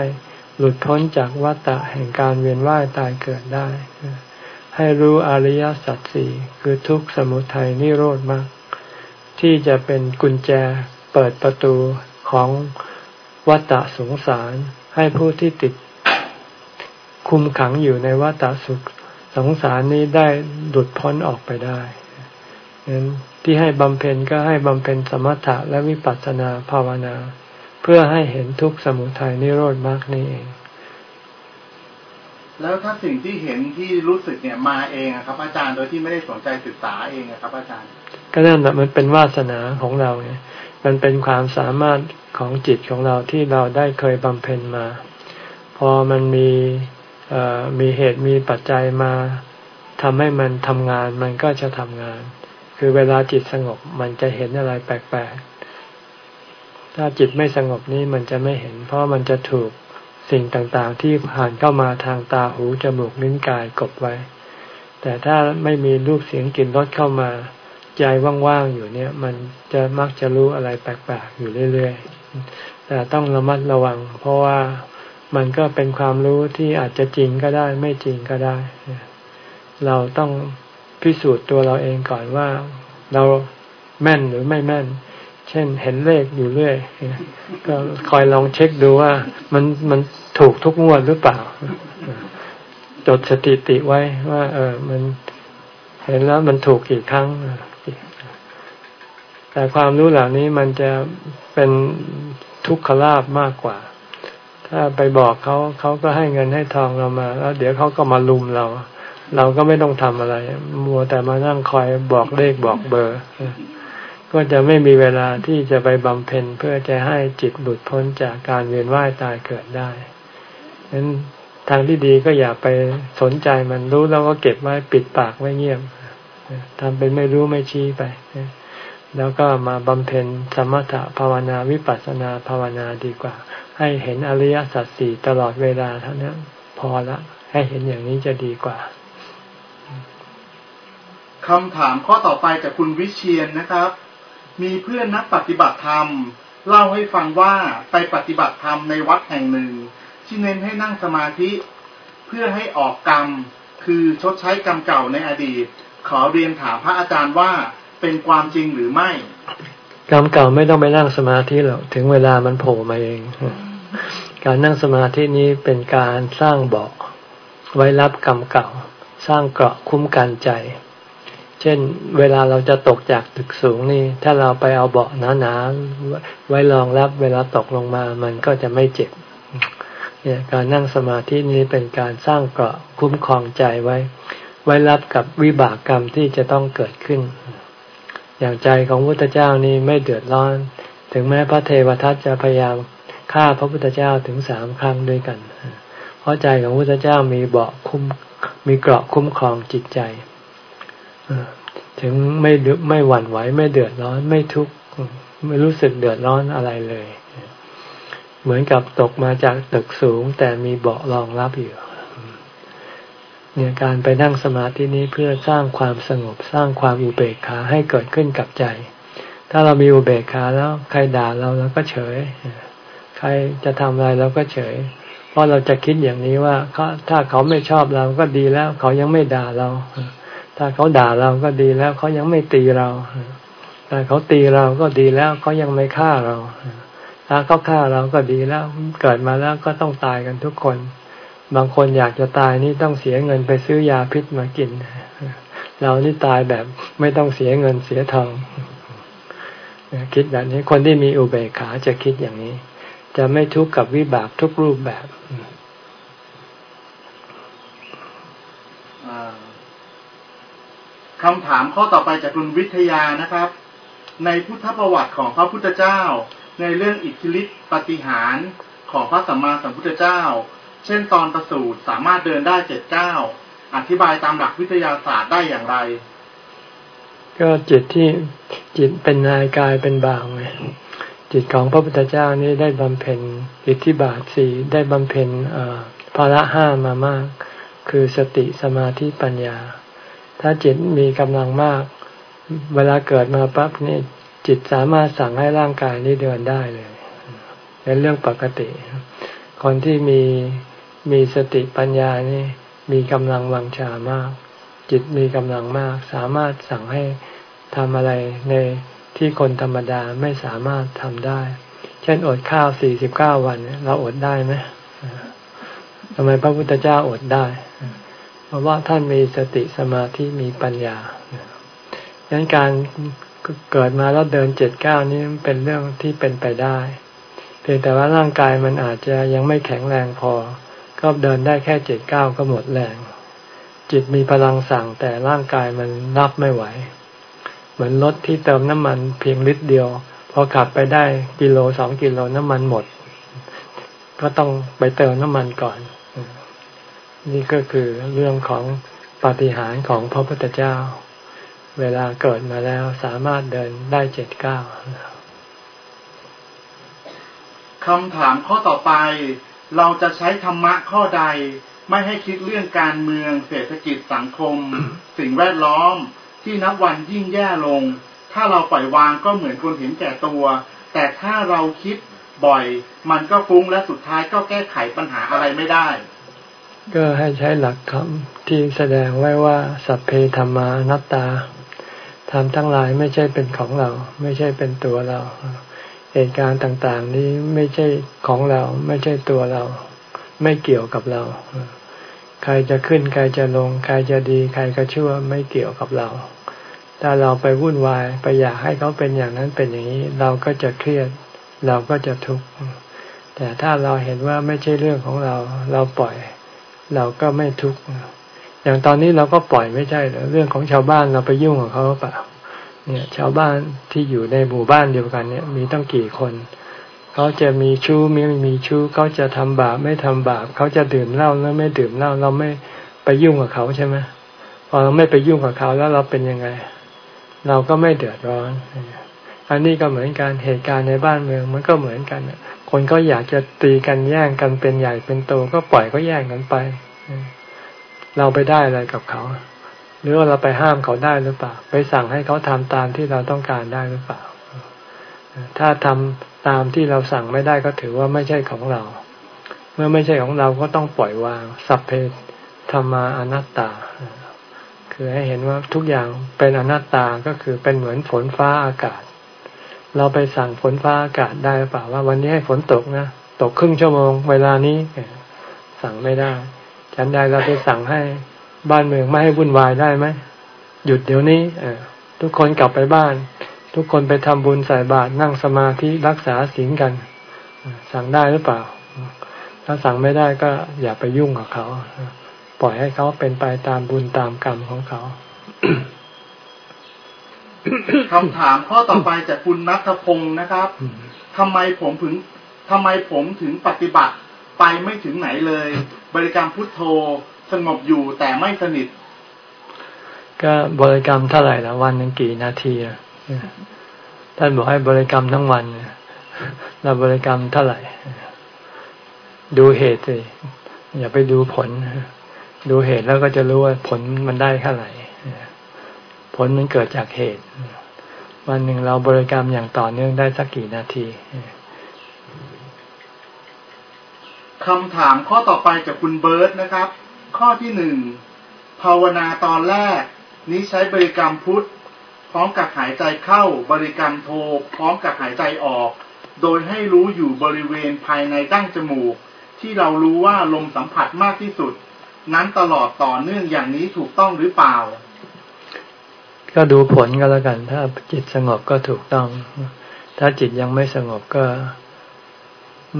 หลุดพ้นจากวัฏฏะแห่งการเวียนว่ายตายเกิดได้ ให้รู้อริยสัจสี่คือทุกข์สมุทัยนิโรธมาก ที่จะเป็นกุญแจเปิดประตูของวัฏฏะสงสารให้ผู้ที่ติด คุมขังอยู่ในวัฏสุขสงสารนี้ได้หลุดพ้นออกไปได้นั้นที่ให้บำเพ็ญก็ให้บำเพ็ญสมถะและวิปัสสนาภาวนา เพื่อให้เห็นทุกข์สมุทัยนิโรธมากนี่เอง แล้วถ้าสิ่งที่เห็นที่รู้สึกเนี่ยมาเองครับ อาจารย์โดยที่ไม่ได้สนใจศึกษาเองครับ อาจารย์ ก็นั่นแหละมันเป็นวาสนาของเราไงมันเป็นความสามารถของจิตของเราที่เราได้เคยบำเพ็ญมา พอมันมี มีเหตุมีปัจจัยมาทำให้มันทำงานมันก็จะทำงาน คือเวลาจิตสงบมันจะเห็นอะไรแปลกๆ ถ้าจิตไม่สงบนี้มันจะไม่เห็น เพราะมันจะถูกสิ่งต่างๆ ที่ผ่านเข้ามาทางตาหูจมูกลิ้นกายกบไว้ แต่ถ้าไม่มีรูปเสียงกลิ่นรสเข้ามา ใจว่างๆอยู่เนี่ย มันจะมักจะรู้อะไรแปลกๆอยู่เรื่อยๆ แต่ต้องระมัดระวัง เพราะว่า มันก็เป็นความรู้ที่อาจจะจริงก็ได้ ไม่จริงก็ได้ เราต้องพิสูจน์ตัวเราเองก่อนว่า เราแม่นหรือไม่แม่น เช่นเห็นเลขอยู่เรื่อย ก็คอยลองเช็คดูว่ามันมันถูกทุกงวดหรือเปล่า จดสถิติไว้ว่า เออ มันเห็นแล้วมันถูกกี่ครั้ง แต่ความรู้เหล่านี้มันจะเป็นทุกขลาบมากกว่า ถ้าไปบอกเขาเขาก็ให้เงินให้ทองเรามา แล้ว เดี๋ยวเขาก็มาลุมเรา เราก็ไม่ต้องทำอะไร มัวแต่มานั่งคอยบอกเลขบอกเบอร์ ก็จะไม่มีเวลาที่จะไปบำเพ็ญเพื่อจะให้จิตหลุดพ้นจากการเวียนว่ายตายเกิดได้นั้นทางที่ดีก็อย่าไปสนใจมันรู้แล้วก็เก็บไว้ปิดปากไว้เงียบทำเป็นไม่รู้ไม่ชี้ไป แล้วก็มาบำเพ็ญสมถะภาวนาวิปัสสนาภาวนาดีกว่า ให้เห็นอริยสัจสี่ตลอดเวลาเท่านั้นพอละ ให้เห็นอย่างนี้จะดีกว่าคำถามข้อต่อไปจากคุณวิเชียนนะครับ มีเพื่อนนักปฏิบัติธรรม เล่าให้ฟังว่าไปปฏิบัติธรรมในวัดแห่งหนึ่ง ที่เน้นให้นั่งสมาธิ เพื่อให้ออกกรรม คือชดใช้กรรมเก่าในอดีต ขอเรียนถามพระอาจารย์ว่า เป็นความจริงหรือไม่ กรรมเก่าไม่ต้องไปนั่งสมาธิหรอกถึงเวลามันโผล่มาเอง การนั่งสมาธินี้เป็นการสร้างเบาะไว้รับกรรมเก่า สร้างเกราะคุ้มกันใจ เช่น เวลาเราจะตกจากตึกสูงนี่ ถ้าเราไปเอาเบาะหนาๆไว้รองรับเวลาตกลงมามันก็จะไม่เจ็บเนี่ยการนั่งสมาธินี้เป็นการสร้างเกราะคุ้มครองใจไว้ ไว้รับกับวิบากกรรมที่จะต้องเกิดขึ้น อย่างใจของพระพุทธเจ้านี่ไม่เดือดร้อน ถึงแม้พระเทวทัตจะพยายามฆ่าพระพุทธเจ้าถึงสามครั้งด้วยกัน เพราะใจของพระพุทธเจ้ามีเบาะคุ้มมีเกราะคุ้มครองจิตใจถึงไม่ไม่หวั่นไหวไม่เดือดร้อนไม่ทุกข์ไม่รู้สึกเดือดร้อนอะไรเลย เหมือนกับตกมาจากตึกสูงแต่มีเบาะรองรับอยู่ เนี่ยการไปนั่งสมาธินี้เพื่อสร้างความสงบสร้างความอุเบกขาให้เกิดขึ้นกับใจ ถ้าเรามีอุเบกขาแล้วใครด่าเราเราก็เฉย ใครจะทำอะไรเราก็เฉย เพราะเราจะคิดอย่างนี้ว่าเขาถ้าเขาไม่ชอบเราก็ดีแล้ว เขายังไม่ด่าเรา ถ้าเขาด่าเราก็ดีแล้ว เขายังไม่ตีเราถ้าเขาตีเราก็ดีแล้วเขายังไม่ฆ่าเราถ้าเขาฆ่าเราก็ดีแล้ว เกิดมาแล้วก็ต้องตายกันทุกคน บางคนอยากจะตายนี่ต้องเสียเงินไปซื้อยาพิษมากิน เรานี่ตายแบบไม่ต้องเสียเงินเสียทองคิดแบบนี้คนที่มีอุเบกขาจะคิดอย่างนี้ จะไม่ทุกข์กับวิบากทุกรูปแบบคำถามข้อต่อไปจากคุณวิทยานะครับ ในพุทธประวัติของพระพุทธเจ้า ในเรื่องอิทธิฤทธิปฏิหารของพระสัมมาสัมพุทธเจ้า ช่นตอนประสูติสามารถเดินได้เจ็ดเก้าอธิบายตามหลักวิทยาศาสตร์ได้อย่างไร ก็จิตที่จิตเป็นนายกายเป็นบ่าวไงจิตของพระพุทธเจ้านี่ได้บำเพ็ญอิทธิบาทสี่ได้บำเพ็ญภาระห้ามามาก คือสติสมาธิปัญญา ถ้าจิตมีกำลังมาก เวลาเกิดมาปั๊บนี่จิตสามารถสั่งให้ร่างกายนี้เดินได้เลยเป็นเรื่องปกติ คนที่มี มีสติปัญญานี่มีกำลังวังชามาก จิตมีกำลังมาก สามารถสั่งให้ทำอะไรในที่คนธรรมดาไม่สามารถทำได้ เช่นอดข้าวสี่สิบเก้าวัน เราอดได้ไหมทำไมพระพุทธเจ้าอดได้ เพราะว่าท่านมีสติสมาธิมีปัญญาดังนั้นการเกิดมาแล้วเดินเจ็ดเก้านี้เป็นเรื่องที่เป็นไปได้ เพียงแต่ว่าร่างกายมันอาจจะยังไม่แข็งแรงพอ ก็เดินได้แค่เจ็ดเก้าก็หมดแรง จิตมีพลังสั่งแต่ร่างกายมันรับไม่ไหว เหมือนรถที่เติมน้ำมันเพียงลิตรเดียว พอขับไปได้กิโลสองกิโลน้ำมันหมด ก็ต้องไปเติมน้ำมันก่อน นี่ก็คือเรื่องของปาฏิหาริย์ของพระพุทธเจ้า เวลาเกิดมาแล้วสามารถเดินได้เจ็ดเก้าคำถามข้อต่อไป เราจะใช้ธรรมะข้อใดไม่ให้คิดเรื่องการเมือง เศรษฐกิจสังคม สิ่งแวดล้อมที่นับวันยิ่งแย่ลง ถ้าเราปล่อยวางก็เหมือนคนเห็นแก่ตัว แต่ถ้าเราคิดบ่อย มันก็ฟุ้งและสุดท้ายก็แก้ไขปัญหาอะไรไม่ได้ ก็ให้ใช้หลักคำที่แสดงไว้ว่า สัพเพธรรมานัตตาธรรมทั้งหลายไม่ใช่เป็นของเรา ไม่ใช่เป็นตัวเรา เหตุการณ์ต่างๆ นี้ไม่ใช่ของเรา ไม่ใช่ตัวเรา ไม่เกี่ยวกับเรา ใครจะขึ้น ใครจะลง ใครจะดี ใครก็ชั่วไม่เกี่ยวกับเรา ถ้าเราไปวุ่นวายไปอยากให้เขาเป็นอย่างนั้นเป็นอย่างนี้ เราก็จะเครียด เราก็จะทุกข์แต่ถ้าเราเห็นว่าไม่ใช่เรื่องของเรา เราปล่อย เราก็ไม่ทุกข์อย่างตอนนี้เราก็ปล่อยไม่ใช่เหรอเรื่องของชาวบ้านเราไปยุ่งกับเขาเปล่า เนี่ย ชาวบ้านที่อยู่ในหมู่บ้านเดียวกันเนี่ย มีตั้งกี่คนเขาจะมีชู้ไม่มีชู้เขาจะทำบาปไม่ทำบาปเขาจะดื่มเหล้าแล้วไม่ดื่มเหล้าเราไม่ไปยุ่งกับเขาใช่ไหมพอเราไม่ไปยุ่งกับเขาแล้วเราเป็นยังไง เราก็ไม่เดือดร้อน อันนี้ก็เหมือนกันเหตุการณ์ในบ้านเมืองมันก็เหมือนกันคนก็อยากจะตีกันแย่งกันเป็นใหญ่เป็นโตก็ปล่อยก็แย่งกันไป เราไปได้อะไรกับเขา หรือว่าเราไปห้ามเขาได้หรือเปล่า ไปสั่งให้เขาทำตามที่เราต้องการได้หรือเปล่า ถ้าทำตามที่เราสั่งไม่ได้ก็ถือว่าไม่ใช่ของเรา เมื่อไม่ใช่ของเราก็ต้องปล่อยวางสัพเพธรรมาอนัตตา คือให้เห็นว่าทุกอย่างเป็นอนัตตาก็คือเป็นเหมือนฝนฟ้าอากาศ เราไปสั่งฝนฟ้าอากาศได้หรือเปล่าว่า วันนี้ให้ฝนตกนะตกครึ่งชั่วโมง เวลานี้สั่งไม่ได้ฉันใดเราไปสั่งให้ บ้านเมืองไม่ให้วุ่นวายได้ไหมหยุดเดี๋ยวนี้อทุกคนกลับไปบ้าน ทุกคนไปทำบุญใส่บาตรนั่งสมาธิรักษาศีลกัน สั่งได้หรือเปล่า ถ้าสั่งไม่ได้ก็อย่าไปยุ่งกับเขา ปล่อยให้เขาเป็นไปตามบุญตามกรรมของเขาคำถามข้อต่อไปจากคุณนัทพงศ์นะครับทำไมผมถึงทำไมผมถึงปฏิบัติไปไม่ถึงไหนเลย บริกรรมพุทโธ สงบอยู่แต่ไม่สนิท ก็บริกรรมเท่าไหร่ละวันหนึ่งกี่นาทีท่านบอกให้บริกรรมทั้งวันเราบริกรรมเท่าไหร่ ดูเหตุสิอย่าไปดูผล ดูเหตุแล้วก็จะรู้ว่าผลมันได้เท่าไหร่ผลมันเกิดจากเหตุ วันหนึ่งเราบริกรรมอย่างต่อเนื่องได้สักกี่นาทีคำถามข้อต่อไปจากคุณเบิร์ตนะครับ ข้อที่หนึ่งภาวนาตอนแรก นี้ใช้บริกรรมพุทธพร้อมกับหายใจเข้าบริกรรมโทพร้อมกับหายใจออก โดยให้รู้อยู่บริเวณภายในดั้งจมูก ที่เรารู้ว่าลมสัมผัสมากที่สุด นั้นตลอดต่อเนื่องอย่างนี้ถูกต้องหรือเปล่า ก็ดูผลก็แล้วกัน ถ้าจิตสงบก็ถูกต้อง ถ้าจิตยังไม่สงบก็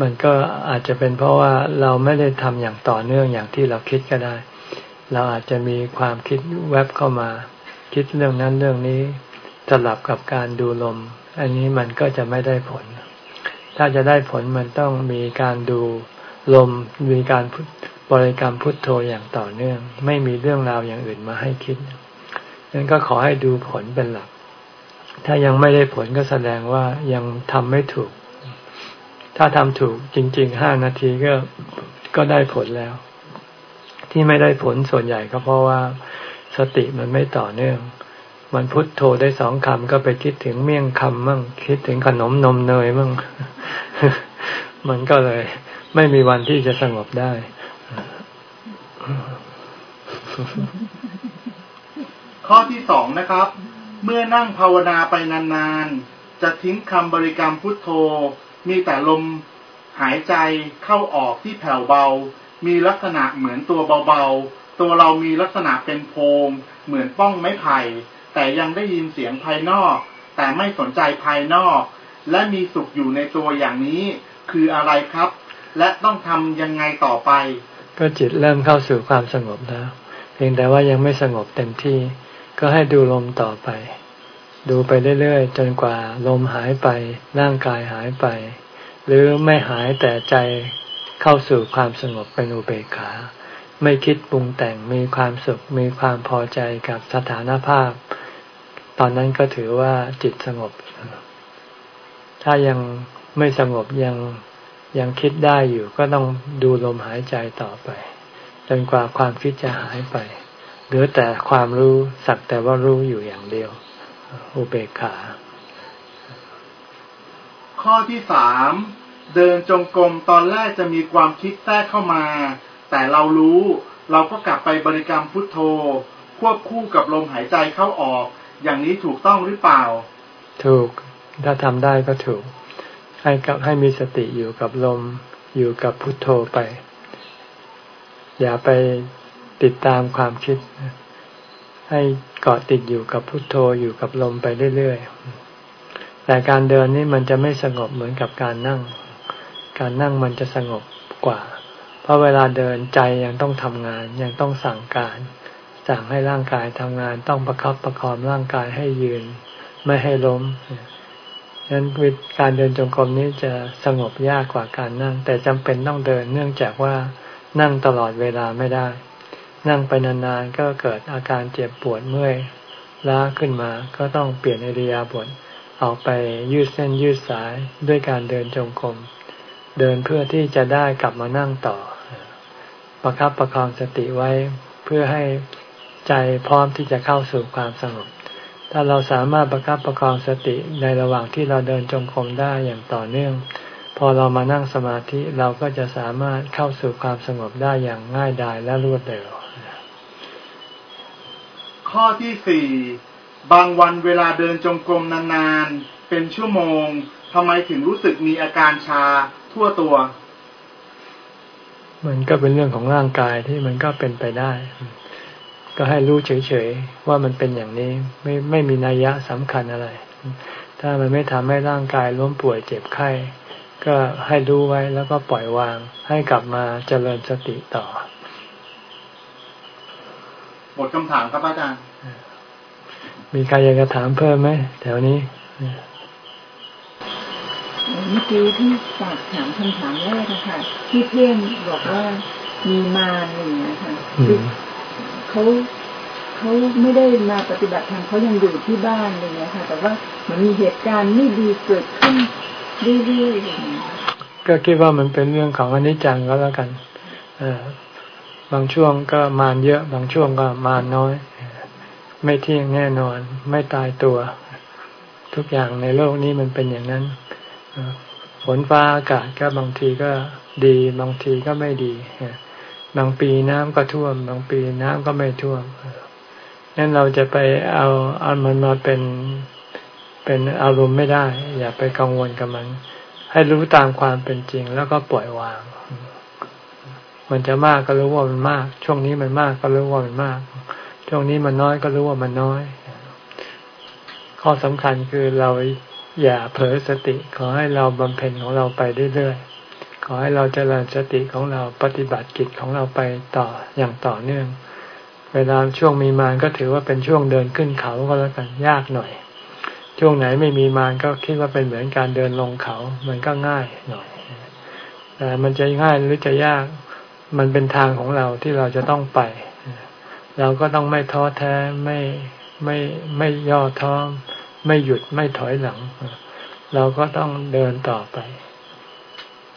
มันก็อาจจะเป็นเพราะว่าเราไม่ได้ทำอย่างต่อเนื่องอย่างที่เราคิดก็ได้ เราอาจจะมีความคิดแวบเข้ามา คิดเรื่องนั้นเรื่องนี้สลับกับการดูลม อันนี้มันก็จะไม่ได้ผล ถ้าจะได้ผลมันต้องมีการดูลม มีการบริกรรมพุทโธอย่างต่อเนื่อง ไม่มีเรื่องราวอย่างอื่นมาให้คิดนั้นก็ขอให้ดูผลเป็นหลัก ถ้ายังไม่ได้ผลก็แสดงว่ายังทำไม่ถูก ถ้าทำถูกจริงๆห้านาทีก็ก็ได้ผลแล้ว ที่ไม่ได้ผลส่วนใหญ่ก็เพราะว่า สติมันไม่ต่อเนื่อง มันพุทโธได้สองคำก็ไปคิดถึงเมี่ยงคำมั่งคิดถึงขนมนมเนยมั่งมันก็เลย ไม่มีวันที่จะสงบได้ข้อที่สองนะครับ เมื่อนั่งภาวนาไปนานๆ จะทิ้งคำบริกรรมพุทโธ มีแต่ลมหายใจเข้าออกที่แผ่วเบา มีลักษณะเหมือนตัวเบาๆ ตัวเรามีลักษณะเป็นโพง เหมือนป้องไม้ไผ่แต่ยังได้ยินเสียงภายนอก แต่ไม่สนใจภายนอก และมีสุขอยู่ในตัวอย่างนี้ คืออะไรครับ และต้องทำยังไงต่อไป ก็จิตเริ่มเข้าสู่ความสงบแล้ว เพียงแต่ว่ายังไม่สงบเต็มที่ ก็ให้ดูลมต่อไป ดูไปเรื่อยๆ จนกว่าลมหายไปร่างกายหายไป หรือไม่หายแต่ใจเข้าสู่ความสงบเป็นอุเบกขา ไม่คิดปรุงแต่งมีความสุขมีความพอใจกับสถานภาพ ตอนนั้นก็ถือว่าจิตสงบ ถ้ายังไม่สงบยังยังคิดได้อยู่ก็ต้องดูลมหายใจต่อไป จนกว่าความคิดจะหายไป เหลือแต่ความรู้สักแต่ว่ารู้อยู่อย่างเดียว อุเบกขา ข้อที่สามเดินจงกรมตอนแรกจะมีความคิดแทรกเข้ามา แต่เรารู้เราก็กลับไปบริกรรมพุทโธ ควบคู่กับลมหายใจเข้าออก อย่างนี้ถูกต้องหรือเปล่า ถูกถ้าทำได้ก็ถูก ให้กับให้มีสติอยู่กับลมอยู่กับพุทโธไป อย่าไปติดตามความคิด ให้เกาะติดอยู่กับพุทโธอยู่กับลมไปเรื่อยๆ แต่การเดินนี่มันจะไม่สงบเหมือนกับการนั่ง การนั่งมันจะสงบกว่า เพราะเวลาเดินใจยังต้องทำงานยังต้องสั่งการ สั่งให้ร่างกายทำงานต้องประครับประคองร่างกายให้ยืน ไม่ให้ล้มดังนั้นการเดินจงกรมนี้จะสงบยากกว่าการนั่ง แต่จำเป็นต้องเดินเนื่องจากว่านั่งตลอดเวลาไม่ได้ นั่งไปนานๆก็เกิดอาการเจ็บปวดเมื่อยล้าขึ้นมา ก็ต้องเปลี่ยนอริยาบทออกไปยืดเส้นยืดสายด้วยการเดินจงกรมเดินเพื่อที่จะได้กลับมานั่งต่อ ประครับประคองสติไว้เพื่อให้ใจพร้อมที่จะเข้าสู่ความสงบ ถ้าเราสามารถประครับประคองสติในระหว่างที่เราเดินจงกรมได้อย่างต่อเนื่อง พอเรามานั่งสมาธิเราก็จะสามารถเข้าสู่ความสงบได้อย่างง่ายดายและรวดเร็ว ข้อที่สี่บางวันเวลาเดินจงกรมนานๆ เป็นชั่วโมงทำไมถึงรู้สึกมีอาการชาทั่วตัว มันก็เป็นเรื่องของร่างกายที่มันก็เป็นไปได้ ก็ให้รู้เฉยๆว่ามันเป็นอย่างนี้ไม่ไม่มีนัยยะสำคัญอะไร ถ้ามันไม่ทำให้ร่างกายล้มป่วยเจ็บไข้ ก็ให้รู้ไว้แล้วก็ปล่อยวาง ให้กลับมาเจริญสติต่อ หมดคำถามครับอาจารย์ มีใครอยากจะถามเพิ่มไหมแถวนี้เมื่อกี้ที่ฝากถามคำถามแรกนะคะที่เพ่งบอกว่ามีมาอะไรอย่างเงี้ยค่ะคือเขาเขาไม่ได้มาปฏิบัติธรรมเขายังอยู่ที่บ้านอะไรเงี้ยค่ะ แต่ว่ามันมีเหตุการณ์ไม่ดีเกิดขึ้นเรื่อยๆอย่างเงี้ยก็คิดว่ามันเป็นเรื่องของอนิจจังก็แล้วกันเออ บางช่วงก็มานเยอะ บางช่วงก็มานน้อย ไม่เที่ยงแน่นอน ไม่ตายตัว ทุกอย่างในโลกนี้มันเป็นอย่างนั้นฝนฟ้าอากาศก็บางทีก็ดี บางทีก็ไม่ดีบางปีน้ำก็ท่วม บางปีน้ำก็ไม่ท่วมนั่นเราจะไปเอาเอามันมาเป็นเป็นอารมณ์ไม่ได้ อย่าไปกังวลกับมัน ให้รู้ตามความเป็นจริงแล้วก็ปล่อยวาง มันจะมากก็รู้ว่ามันมาก ช่วงนี้มันมากก็รู้ว่ามันมาก ช่วงนี้มันน้อยก็รู้ว่ามันน้อย ข้อสำคัญคือเราอย่าเผลอสติ ขอให้เราบำเพ็ญของเราไปเรื่อยๆ ขอให้เราเจริญสติของเราปฏิบัติกิจของเราไปต่ออย่างต่อเนื่อง เวลาช่วงมีมารก็ถือว่าเป็นช่วงเดินขึ้นเขาก็แล้วกันยากหน่อย ช่วงไหนไม่มีมารก็คิดว่าเป็นเหมือนการเดินลงเขา มันก็ง่ายหน่อย แต่มันจะง่ายหรือจะยาก มันเป็นทางของเราที่เราจะต้องไป เราก็ต้องไม่ท้อแท้ไม่ไม่ไม่ย่อท้อไม่หยุดไม่ถอยหลัง เราก็ต้องเดินต่อไป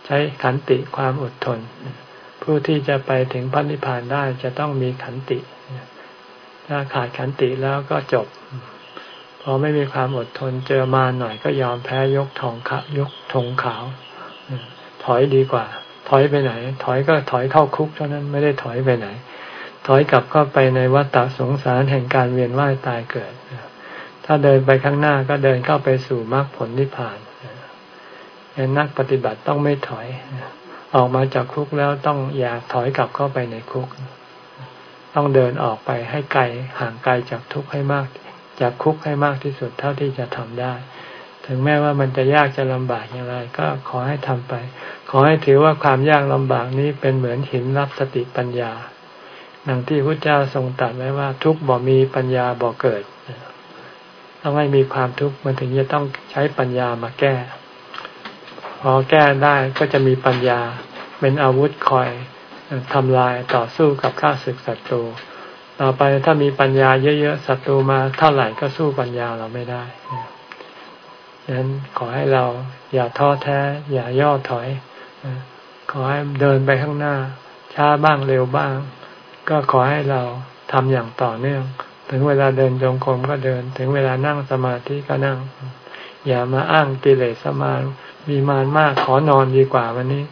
ใช้ขันติความอดทน ผู้ที่จะไปถึงพระนิพพานได้จะต้องมีขันติ ถ้าขาดขันติแล้วก็จบ พอไม่มีความอดทนเจอมาหน่อยก็ยอมแพ้ยกทองขายกธงขาว ถอยดีกว่า อยไปไหน ถอยก็ถอยเข้าคุกเท่านั้นไม่ได้ถอยไปไหน ถอยกลับเข้าไปในวัฏสงสารแห่งการเวียนว่ายตายเกิด ถ้าเดินไปข้างหน้าก็เดินเข้าไปสู่มรรคผลนิพพานเป็นนักปฏิบัติต้องไม่ถอย ออกมาจากคุกแล้วต้องอย่าถอยกลับเข้าไปในคุก ต้องเดินออกไปให้ไกลห่างไกลจากทุกข์ให้มาก จากคุกให้มากที่สุดเท่าที่จะทำได้ ถึงแม้ว่ามันจะยากจะลำบากอย่างไร ก็ขอให้ทำไป ขอให้ถือว่าความยากลำบากนี้เป็นเหมือนหินรับสติปัญญาดังที่พระเจ้าทรงตรัสไว้ว่า ทุกบ่มีปัญญาบ่เกิดต้องให้มีความทุกข์มันถึงจะต้องใช้ปัญญามาแก้ พอแก้ได้ก็จะมีปัญญาเป็นอาวุธคอยทำลายต่อสู้กับข้าศึกศัตรู ต่อไปถ้ามีปัญญาเยอะๆศัตรูมาเท่าไหร่ก็สู้ปัญญาเราไม่ได้ ดังนั้นขอให้เราอย่าท้อแท้ อย่าย่อถอย ขอให้เดินไปข้างหน้า ช้าบ้างเร็วบ้าง ก็ขอให้เราทำอย่างต่อเนื่อง ถึงเวลาเดินจงกรมก็เดิน ถึงเวลานั่งสมาธิก็นั่ง อย่ามาอ้างกิเลสมามีมานมากขอนอนดีกว่าวันนี้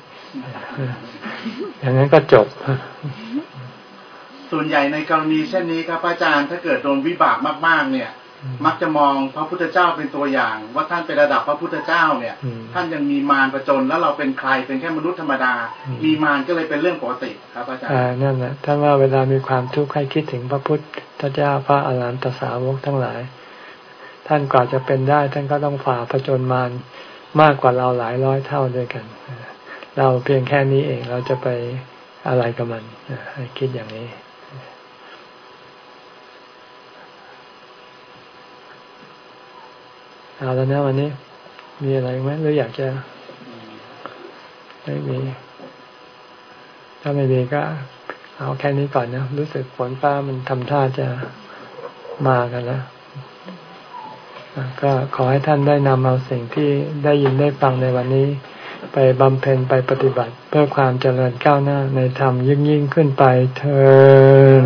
อย่างนั้นก็จบ ส่วนใหญ่ในกรณีเช่นนี้ครับอาจารย์ถ้าเกิดโดนวิบากมาก ๆ เนี่ย มักจะมองพระพุทธเจ้าเป็นตัวอย่าง ว่าท่านเป็นระดับพระพุทธเจ้าเนี่ย ท่านยังมีมารประจนแล้วเราเป็นใครเป็นแค่มนุษย์ธรรมดา มีมารก็เลยเป็นเรื่องปกติครับอาจารย์อ่านั่นแหละท่านว่าเวลามีความทุกข์ให้คิดถึงพระพุทธเจ้าพระอรหันตสาวกทั้งหลาย ท่านกว่าจะเป็นได้ ท่านก็ต้องฝ่าผจญมารมากกว่าเราหลายร้อยเท่าด้วยกัน เราเพียงแค่นี้เองเราจะไปอะไรกับมันให้คิดอย่างนี้ เอาแล้วนะวันนี้ มีอะไรไหมหรืออยากจะ ไม่มี ถ้าไม่มีก็ เอาแค่นี้ก่อนนะ รู้สึกฝนฟ้ามันทำท่าจะมากันแล้วก็ขอให้ท่านได้นำเอาสิ่งที่ได้ยินได้ฟังในวันนี้ ไปบำเพ็ญไปปฏิบัติ เพื่อความเจริญก้าวหน้าในธรรมยิ่งยิ่งขึ้นไปเธอ